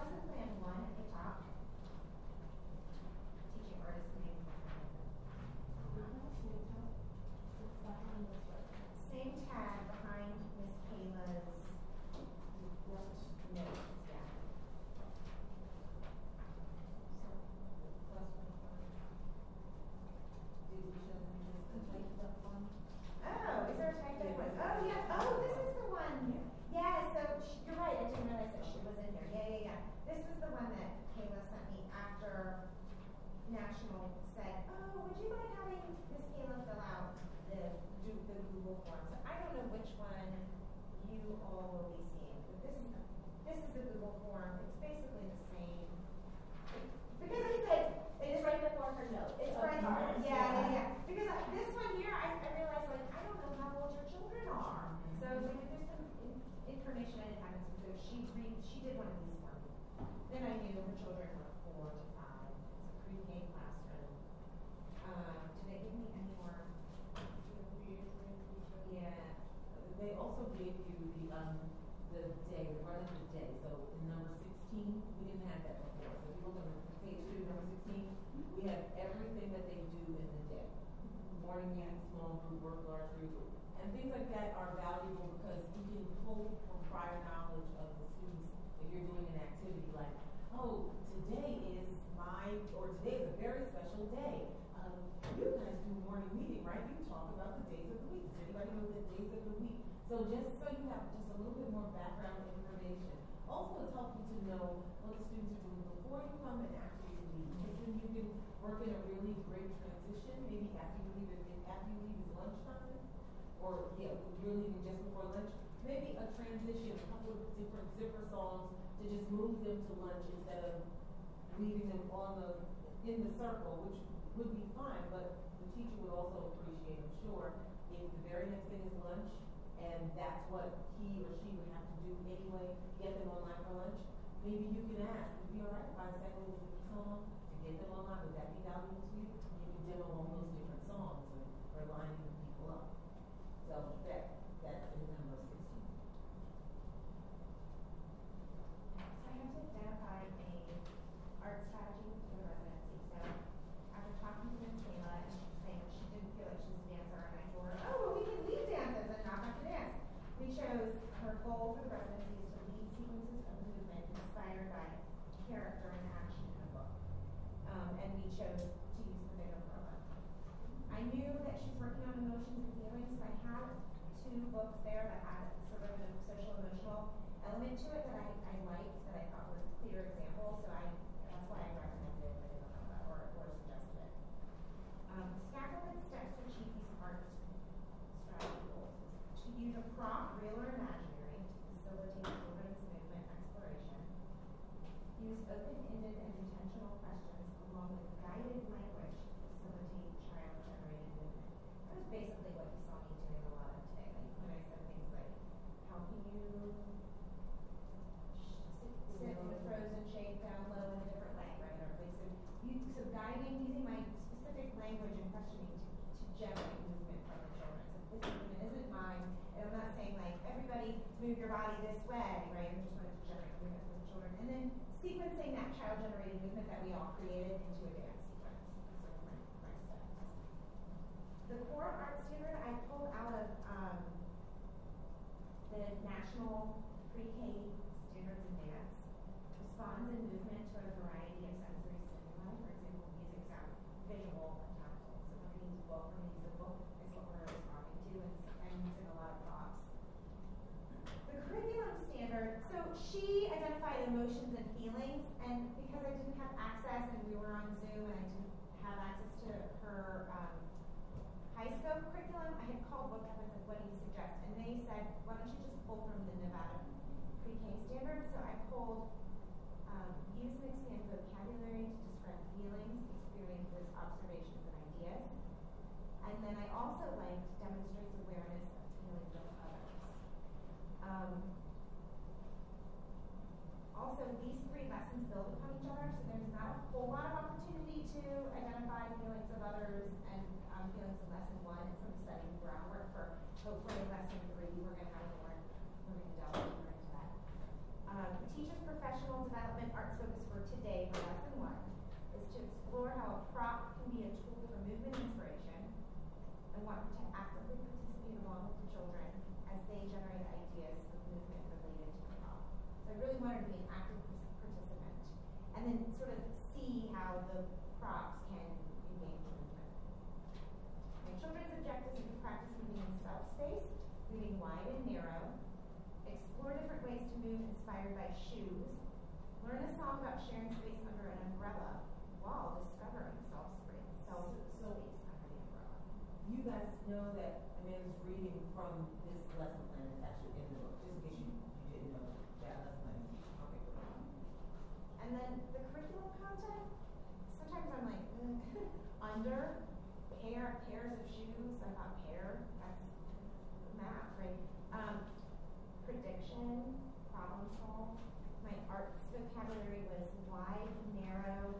wasn't like team, we have everything that they do in the day. Morning meeting, small group, work large group. And things like that are valuable because you can pull from prior knowledge of the students if you're doing an activity like, oh, today is my, or today is a very special day. Um, you guys do morning meeting, right? You talk about the days of the week. Does anybody know the days of the week? So just so you have just a little bit more background information. Also, it's helpful to know what the students are doing before you come and then you can work in a really great transition, maybe after you leave, if after you leave is lunchtime, or yeah, you're leaving just before lunch, maybe a transition, a couple of different zipper songs to just move them to lunch instead of leaving them on the, in the circle, which would be fine, but the teacher would also appreciate, I'm sure, if the very next thing is lunch, and that's what he or she would have to do anyway, get them online for lunch, maybe you can ask, would it be all right if I sang a little song online, would that be valuable to you? Can demo all those different songs and, or lining people up. So that, that's number sixteen. So I have to identify a art strategy for the residency. So after talking to Miss Kayla and she was saying she didn't feel like she was a dancer, and I told her, oh, well, we can lead dances and not have to dance. We chose her goal for the residency is to lead sequences of movement inspired by character and action in a book. Um, and we chose to use the Big Umbrella. I knew that she's working on emotions and feelings, so I had two books there that had sort of a social emotional element to it that I, I liked, that I thought were clear examples, so I, that's why I recommended the Big Umbrella or, or suggested it. Um, scaffolded steps to achieve these art strategy goals. To use a prompt, real or imaginary, to facilitate children's movement exploration. Use open-ended and intentional questions along with guided language facilitate child-generated movement. That was basically what you saw me doing a lot of today. Like when I said things like, how can you sit, in a frozen shape down low in a different way, right? Or like so, you, so guiding, using my specific language and questioning to, to generate movement from the children. So this movement isn't mine, and I'm not saying like everybody move your body this way, right? I'm just wanting to generate movement from the children, and then sequencing that child-generated movement that we all created into a dance sequence. That's sort of my, my steps. The core art standard I pulled out of um, the National Pre-K Standards in Dance responds in movement to a variety of sensory stimuli, for example, music, sound, visual, and tactile. So we're going to use book, we're book is what we're responding to, and, and using a lot of props. The curriculum standard, so she identified emotions and feelings, and because I didn't have access and we were on Zoom and I didn't have access to her um, HighScope curriculum, I had called Book Up and said, what do you suggest? And they said, why don't you just pull from the Nevada pre-K standard? So I pulled um, use and expand vocabulary to describe feelings, experiences, observations, and ideas. And then I also liked demonstrates awareness of feelings of others. Um, also, these three lessons build upon each other, so there's not a whole lot of opportunity to identify feelings of others um, in lesson one and some setting groundwork for hopefully lesson three. We're going to have more, we're going to delve deeper into that. Um, teacher's professional development arts focus for today for lesson one is to explore how a prop can be a tool for movement inspiration and want to actively participate along with the children as they generate ideas of movement related to the prop. So I really wanted to be an active participant and then sort of see how the props can engage movement. My children's objectives are to practice moving in self-space, moving wide and narrow, explore different ways to move inspired by shoes, learn a song about sharing space under an umbrella while discovering self-space, self-space under the umbrella. You guys know that Amanda's reading from this lesson plan that's actually in the book, just in case you, you didn't know that lesson plan is, okay. And then the curriculum content, sometimes I'm like, mm, "Ugh." under, pair, pairs of shoes, I thought pair, that's math, right? Um, prediction, problem solve. My arts vocabulary was wide, narrow.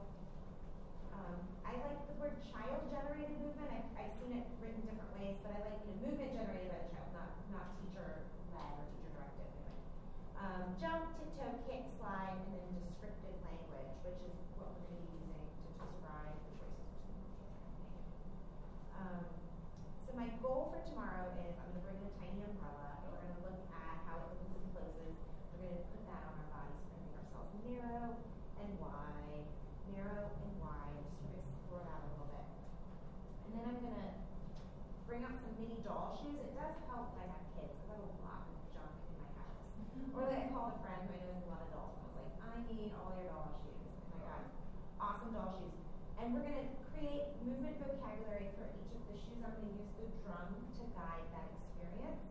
Um, I like the word child generated movement. I've, I've seen it written different ways, but I like you know, movement generated by the child, not, not teacher led or teacher directed. Anyway. Um, jump, tiptoe, kick, slide, and then descriptive language, which is what we're going to be So my goal for tomorrow is I'm going to bring a tiny umbrella and we're going to look at how it opens and closes. We're going to put that on our bodies. We're going to make ourselves narrow and wide, narrow and wide, and just sort of explore that a little bit. And then I'm going to bring out some mini doll shoes. It does help that I have kids because I have a lot of junk in my house. Mm-hmm. or that I called a friend who I know has a lot of dolls. I was like, I need all your doll shoes. And I got awesome doll shoes. And we're going to create movement vocabulary for each of the shoes. I'm going to use the drum to guide that experience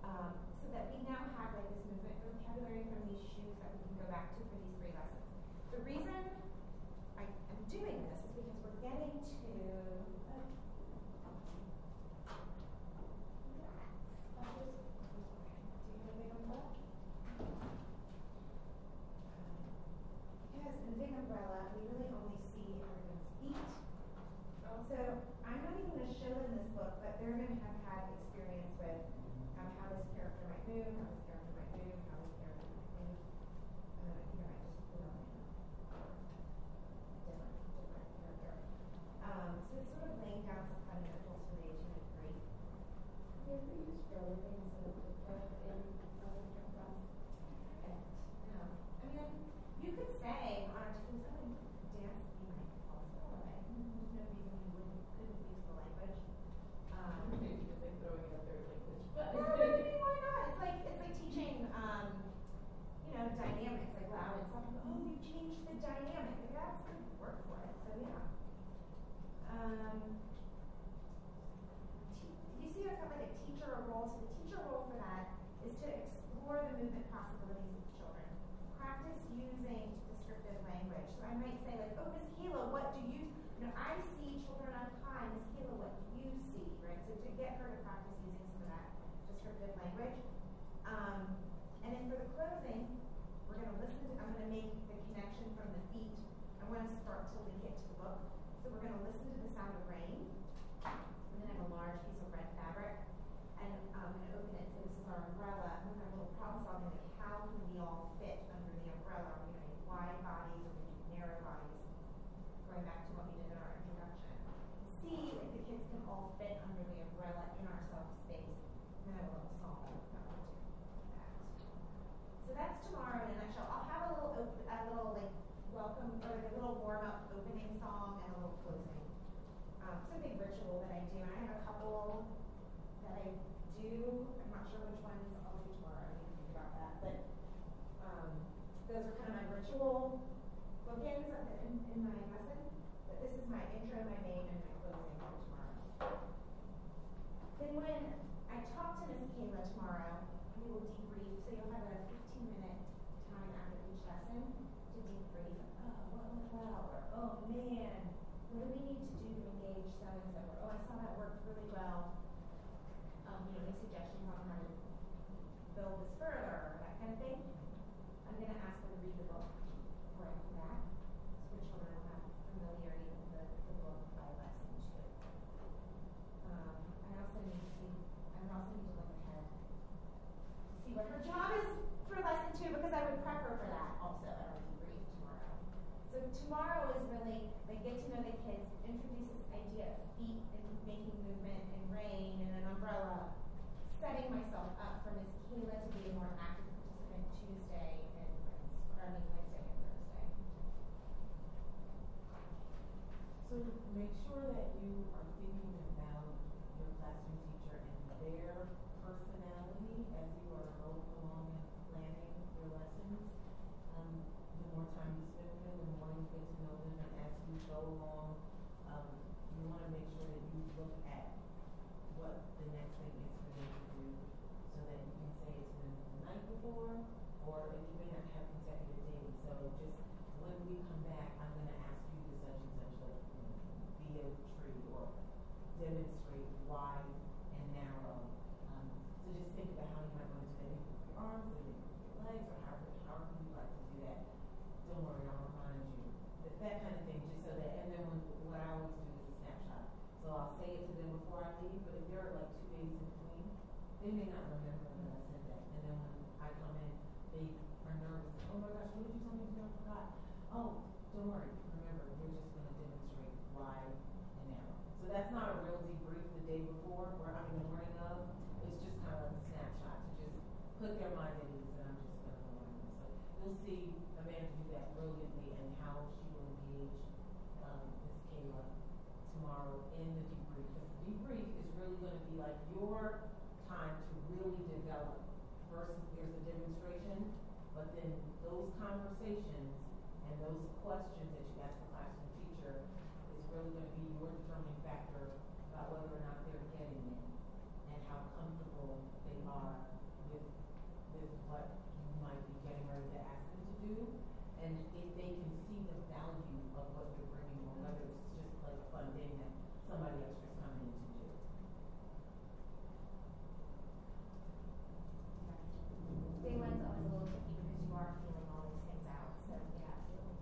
um, so that we now have like this movement vocabulary from these shoes that we can go back to for these three lessons. The reason I am doing this is because we're getting to Because in Big Umbrella, we really only so I'm not even going to show them this book, but they're going to have had experience with um, how this character might move, how this character might move, how this character might move. Uh, I think I might just put on a different, different character. Um, so it's sort of laying down some fundamentals for the agent of grief. Have you ever used other things that have in other jump I mean, you could say on a Tuesday, to just put their mind at ease and I'm just going to learn. So you'll see Amanda do that brilliantly and how she will engage um, Kayla tomorrow in the debrief. Because the debrief is really going to be like your time to really develop versus there's a demonstration, but then those conversations and those questions that you ask the classroom teacher is really going to be your determining factor about whether or not they're getting it and how comfortable they are with, with what you might be getting ready to ask them to do. And if they can see the value of what you're bringing, or whether it's just like a fun thing that somebody else is coming in to do. Day one's always a little tricky because you are feeling all these things out, so yeah, absolutely.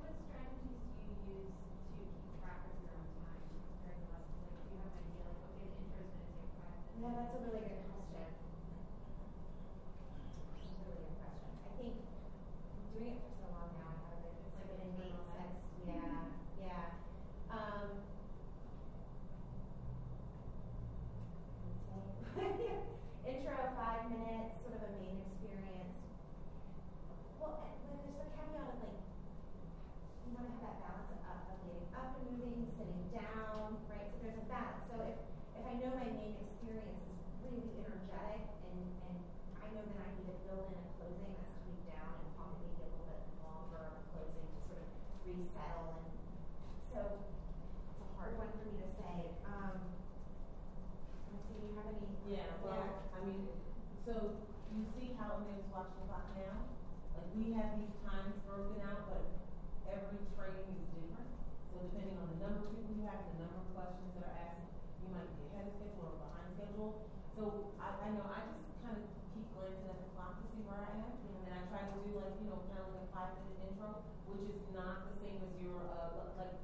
What strategies do you use to keep track of your own time during the lessons? Like, do you have an idea, like, okay, the intro is gonna take five minutes? Yeah, that's a really good question. That's a really good question. I think doing it for so long now, I have it, it's like an innate sense, yeah, yeah. Um. let's see. Intro, five minutes, sort of a main experience. Well, and then there's the caveat of like, you wanna have that balance of up, of getting up and moving, sitting down, right? So there's a balance. So if, if Main experience is really energetic and, and I know that I need to fill in a closing that's coming down and probably maybe a little bit longer of a closing to sort of resettle and so it's a hard one for me to say. Um, let's see, do you have any? Yeah, well, I mean, so you see how it makes watch the clock now? Like, we have these times broken out, but every training is different. So depending on the number of people you have, the number of questions that are asked, you might be ahead of schedule or behind schedule. So I, I know, I just kind of keep glancing at the clock to see where I am. And I try to do like, you know, kind of like a five minute intro, which is not the same as your, uh, like,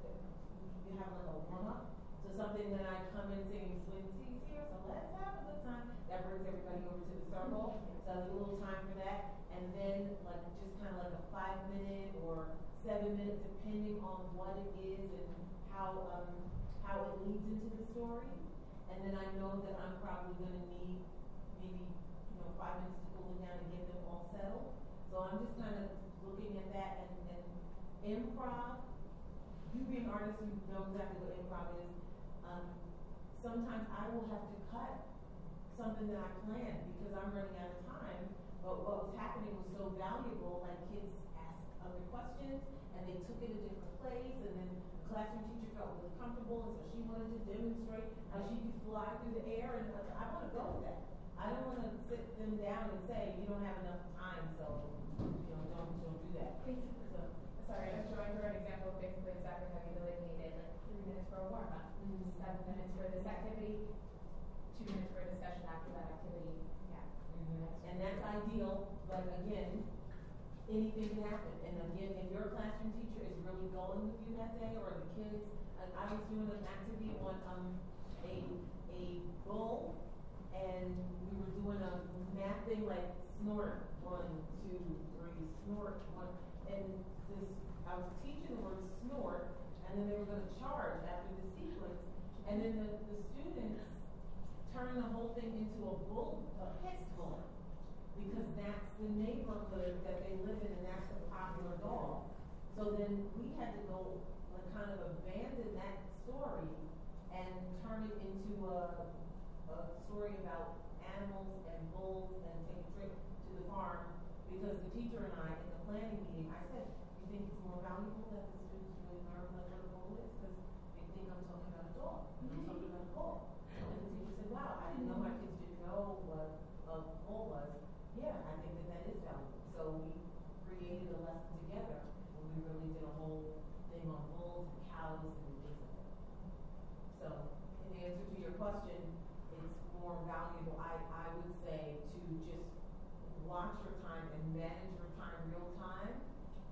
you have like a warm up. So something that I come in singing swing seats here, so let's have a good time. That brings everybody over to the circle. So a little time for that. And then like just kind of like a five minute or seven minute, depending on what it is and how, um, how it leads into the story. And then I know that I'm probably going to need maybe, you know, five minutes to cool it down and get them all settled. So I'm just kind of looking at that and, and improv you being an artist, you know exactly what improv is. Um, sometimes I will have to cut something that I planned because I'm running out of time. But what was happening was so valuable, like kids asked other questions and they took it a different place and then the classroom teacher felt really comfortable and so she wanted to demonstrate how she could fly through the air and I, I want to go with that. I don't want to sit them down and say, you don't have enough time, so, you know, don't, don't do that. Basically, So, sorry, I'm showing her an example of basically exactly how you delineated, like, three minutes for a warm-up, Mhm. seven minutes for this activity, two minutes for a discussion after that activity. Yeah. And that's ideal, but again, anything can happen. And again, if your classroom teacher is really going with you that day, or the kids, I was doing an activity on, um, a, a bull, and we were doing a math thing like snort, one, two, three, snort, one, and this, I was teaching the word snort, and then they were gonna charge after the sequence, and then the, the students turned the whole thing into a bull, a pistol, because that's the neighborhood that they live in, and that's the popular dog. So then we had to go, like, kind of abandon that story and turn it into a, a story about animals and bulls and take a trip to the farm. Because the teacher and I, in the planning meeting, I said, you think it's more valuable that the students really learn what a bull is? Because they think I'm talking about a dog, I'm talking about a bull. And the teacher said, wow, I didn't know my kids didn't know what a bull was. Yeah, I think that that is valuable. So we created a lesson together when we really did a whole thing on bulls and cows and things like that. So, in answer to your question, it's more valuable, I, I would say, to just watch your time and manage your time real time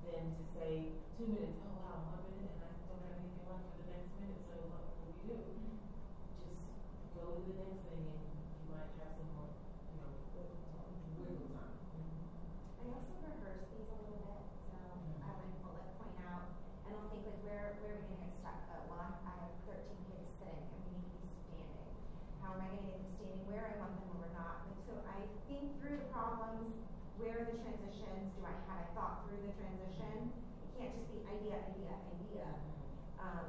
than to say two minutes, oh wow, one minute and I don't have anything left for the next minute, so what will we do? Just go to the next thing and you might have some more, you know, wiggle time. I also rehearse these a little bit, so mm-hmm. I would bullet point out, and I don't think like where, where are we gonna get stuck? Uh, well, I I have thirteen kids sitting and we need to be standing. How am I gonna get them standing, where I want them or not? Like, so I think through the problems, where are the transitions, do I, have I thought through the transition? It can't just be idea, idea, idea. Um,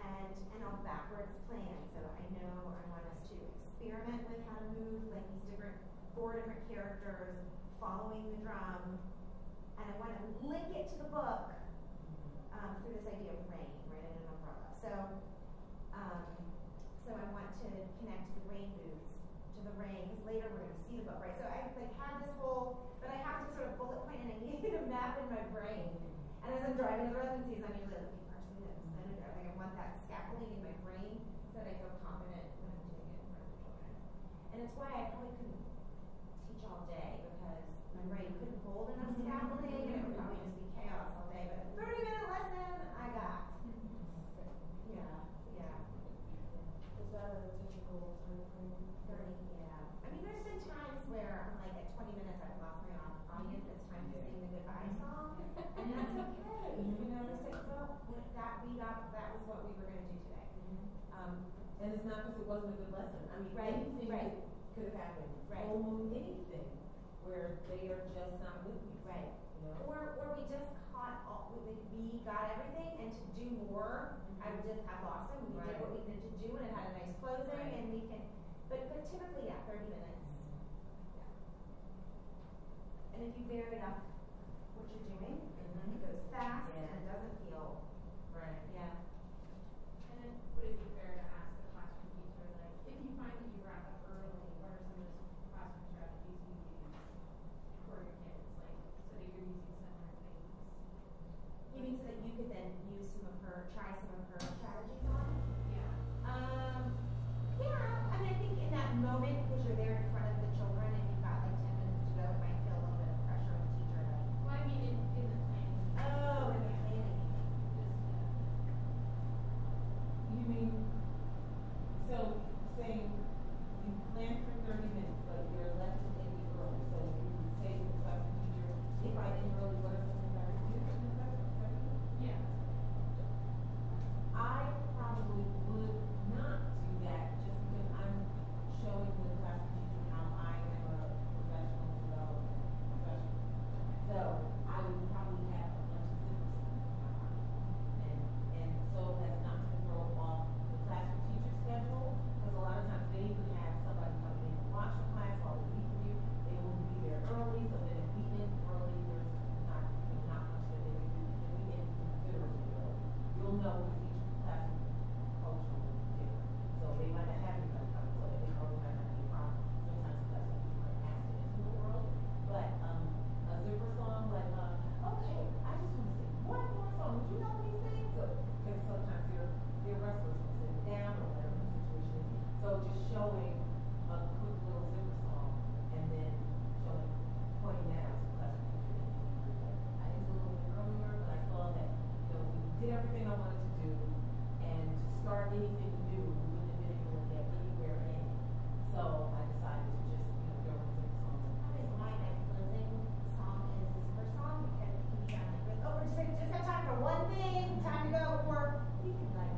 and, and I'll backwards plan, so I know I want us to experiment with how to move, like these different, four different characters, following the drum, and I want to link it to the book um, through this idea of rain, right, and an umbrella. So, um, so I want to connect the rain boots to the rain, because later we're going to see the book, right? So I like had this whole, but I have to sort of bullet point and I needed a map in my brain. And as I'm driving to the residencies, I'm usually looking for something that's there. Like I want that scaffolding in my brain so that I feel confident when I'm doing it in front of the children. And it's why I probably couldn't teach all day because my brain couldn't hold enough mm-hmm. scaffolding and it would probably just be chaos all day. But a 30 minute lesson, I got. Yeah, yeah. Is that a typical timeframe? 30, yeah. I mean, there's been times where I'm like at 20 minutes, I've lost my audience. It's time to sing the goodbye song, and that's okay. You know, it's like, well, that we got, that was what we were going to do today. Um, And it's not because it wasn't a good lesson. I mean, Right, anything right. could have happened. Right. Moon, anything, where they are just not with me. right. You know? Or, or we just caught all, we, we got everything, and to do more, I would just have lost them. We did what we needed to do, and it had a nice closing, Right. and we can, but, but typically, yeah, 30 minutes. Yeah. And if you vary up what you're doing, Mhm. it goes fast Yeah. and it doesn't feel, Right. yeah. And then would it be fair to ask the classroom teacher, like, if you find that you wrap up early, what are some of the classroom strategies you use for your kids, like, so that you're using similar things? You mean so that you could then use some of her, try some of her strategies on? Yeah. Um, yeah, I mean, I think in that moment, because you're there in front of the children, if you've got like ten minutes to go, it might feel a little bit of pressure on the teacher to. Well, I mean, in, in the planning. Oh, in the planning. Just, You mean, so saying you plan for thirty minutes, but your lesson may be early, so you would say to the classroom teacher, if I didn't early, what are some things I would do in the classroom? uh, yeah. I probably would not do that just because I'm showing the classroom teacher how I am a professional development professional. So I would probably have a bunch of simple And, and so as not to throw off the classroom teacher schedule, because a lot of times they even have somebody come in and watch the class while we meet with you. They will be there early, so then if we end early, there's not, there's not much that they can do. If we end considerably early, you'll know because each classroom culture will be different. So they might not have anybody coming, so they know they might not be a problem. Sometimes the classroom teacher might ask them into the world, but, um, a zipper song like, uh, okay, I just want to sing one more song. Would you know what he sings? So, because sometimes they're, they're restless when sitting down or whatever the situation is. So just showing a quick little zipper song and then showing, pointing that out to the classroom teacher. I did a little bit earlier, but I saw that, you know, we did everything I wanted to do. And to start anything new, we wouldn't have been able to get anywhere in. So I decided to just, you know, go with zipper songs. That is why my closing song is a super song, because it can be done like with, oh, we're just, just have time for one thing, time to go, or we can like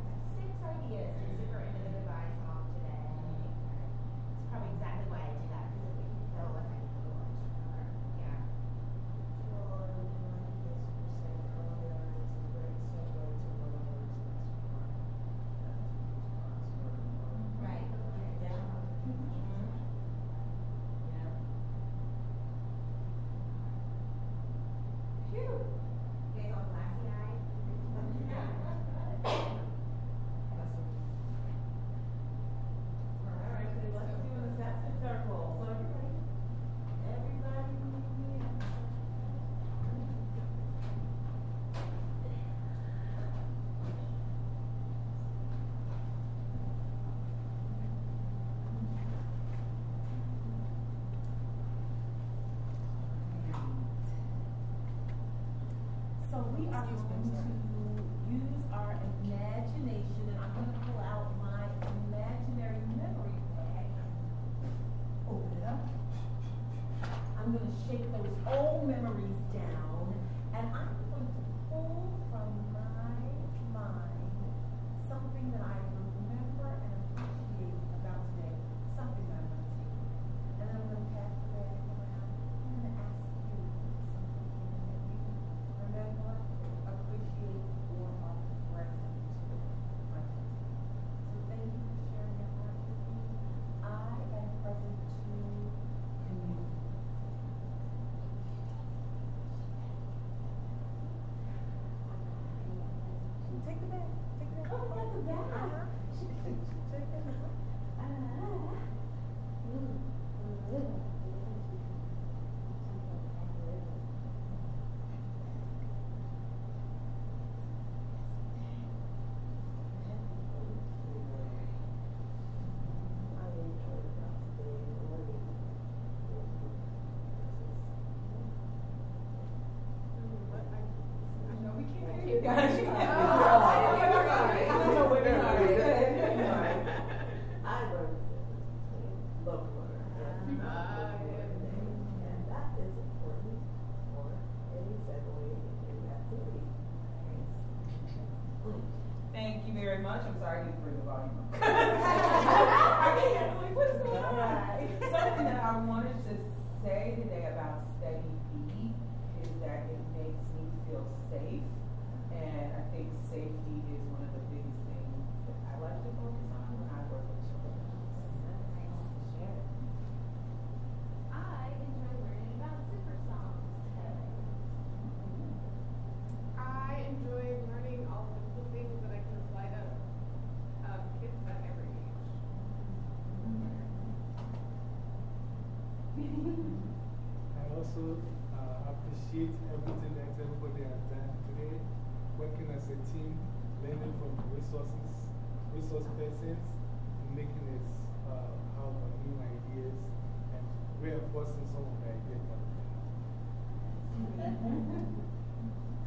have six ideas to super into the goodbye song today. It's probably exactly why I do that, because it makes me feel like I need to go on or, yeah. Well, and, and like you guys were saying earlier, it's a great segue to one of ours that's Right. Yeah. Yeah. Phew. You guys all glassy eyed? All right, so let's do an assessment circle. So everybody, everybody, yeah. We are going to Thank you very much. I'm sorry you bring the volume Something that I wanted to say today about study B is that it makes me feel safe. Think safety is one of the biggest things that I like to focus on when I work with children. I enjoy learning about zipper songs today. I enjoy learning all the cool things that I can apply to um, kids at every age. I also uh, appreciate everything that everybody has done today, working as a team, learning from resources, resource persons, making us uh, have new ideas and reinforcing some of the ideas.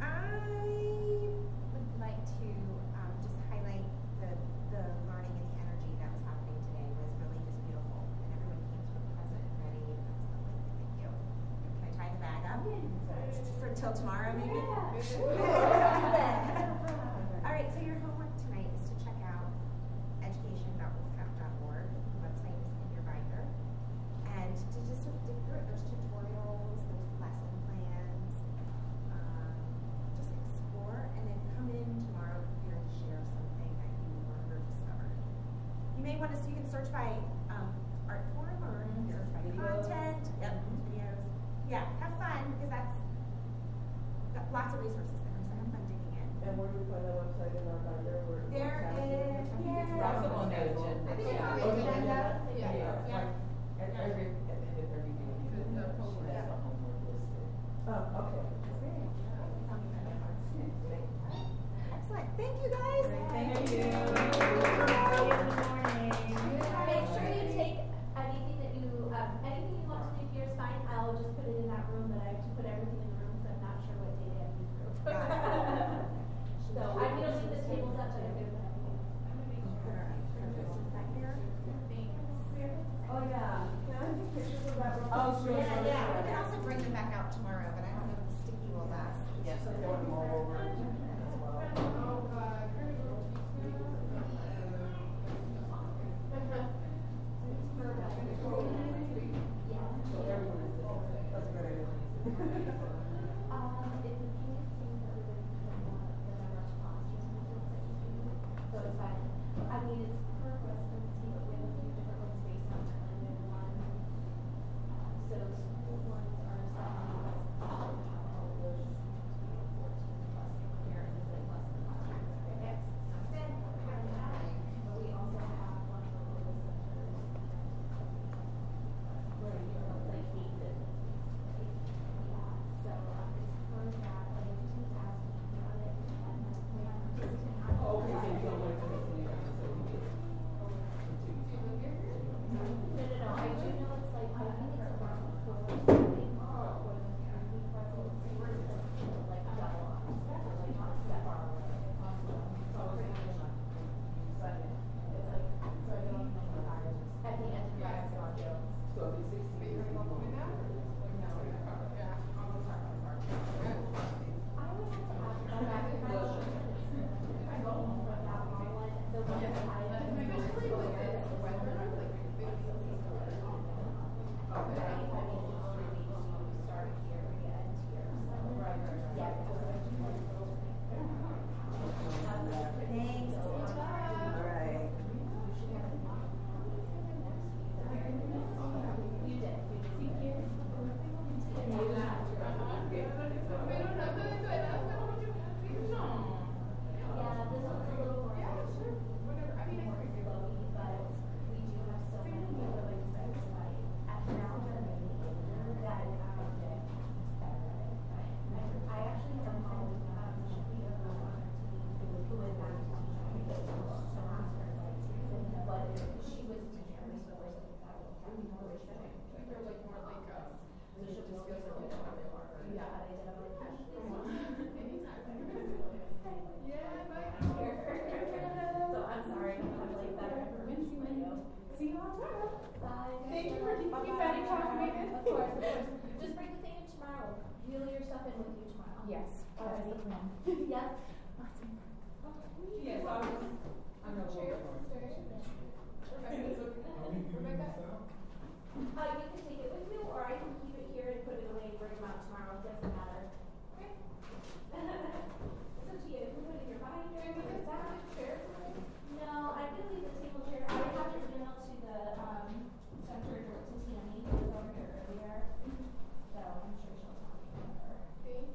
I Yes. Already. Yep. Yes, I was. I'm not sure. Rebecca? Uh, you can take it with you, or I can keep it here and put it away and bring it out tomorrow. It doesn't matter. Okay. it's up you. You can put it in your binder. Can we have a chair? No, I could leave the table chair. I have to email to the um, center to Tammy,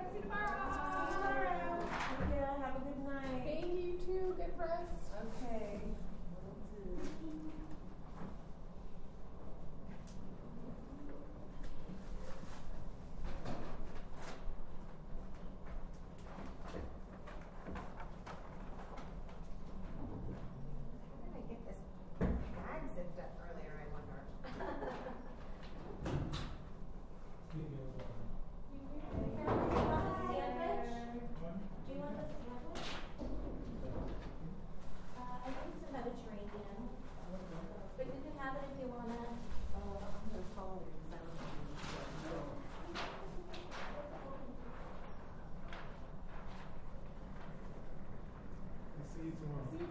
See you tomorrow. See you tomorrow. Yeah, have a good night. Thank you too. Good rest. Okay. tomorrow.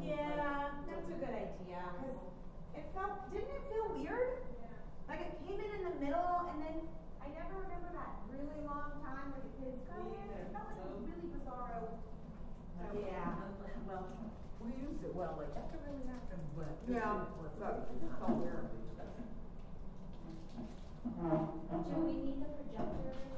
Yeah, like, that's a good idea. Because it felt, didn't it feel weird? Yeah. Like it came in in the middle, and then I never remember that really long time where the kids go in. It felt like it was really bizarro. Yeah. well, we used it well. Like, that's a really happened, but. Yeah. it it's weird. Do we need the projector?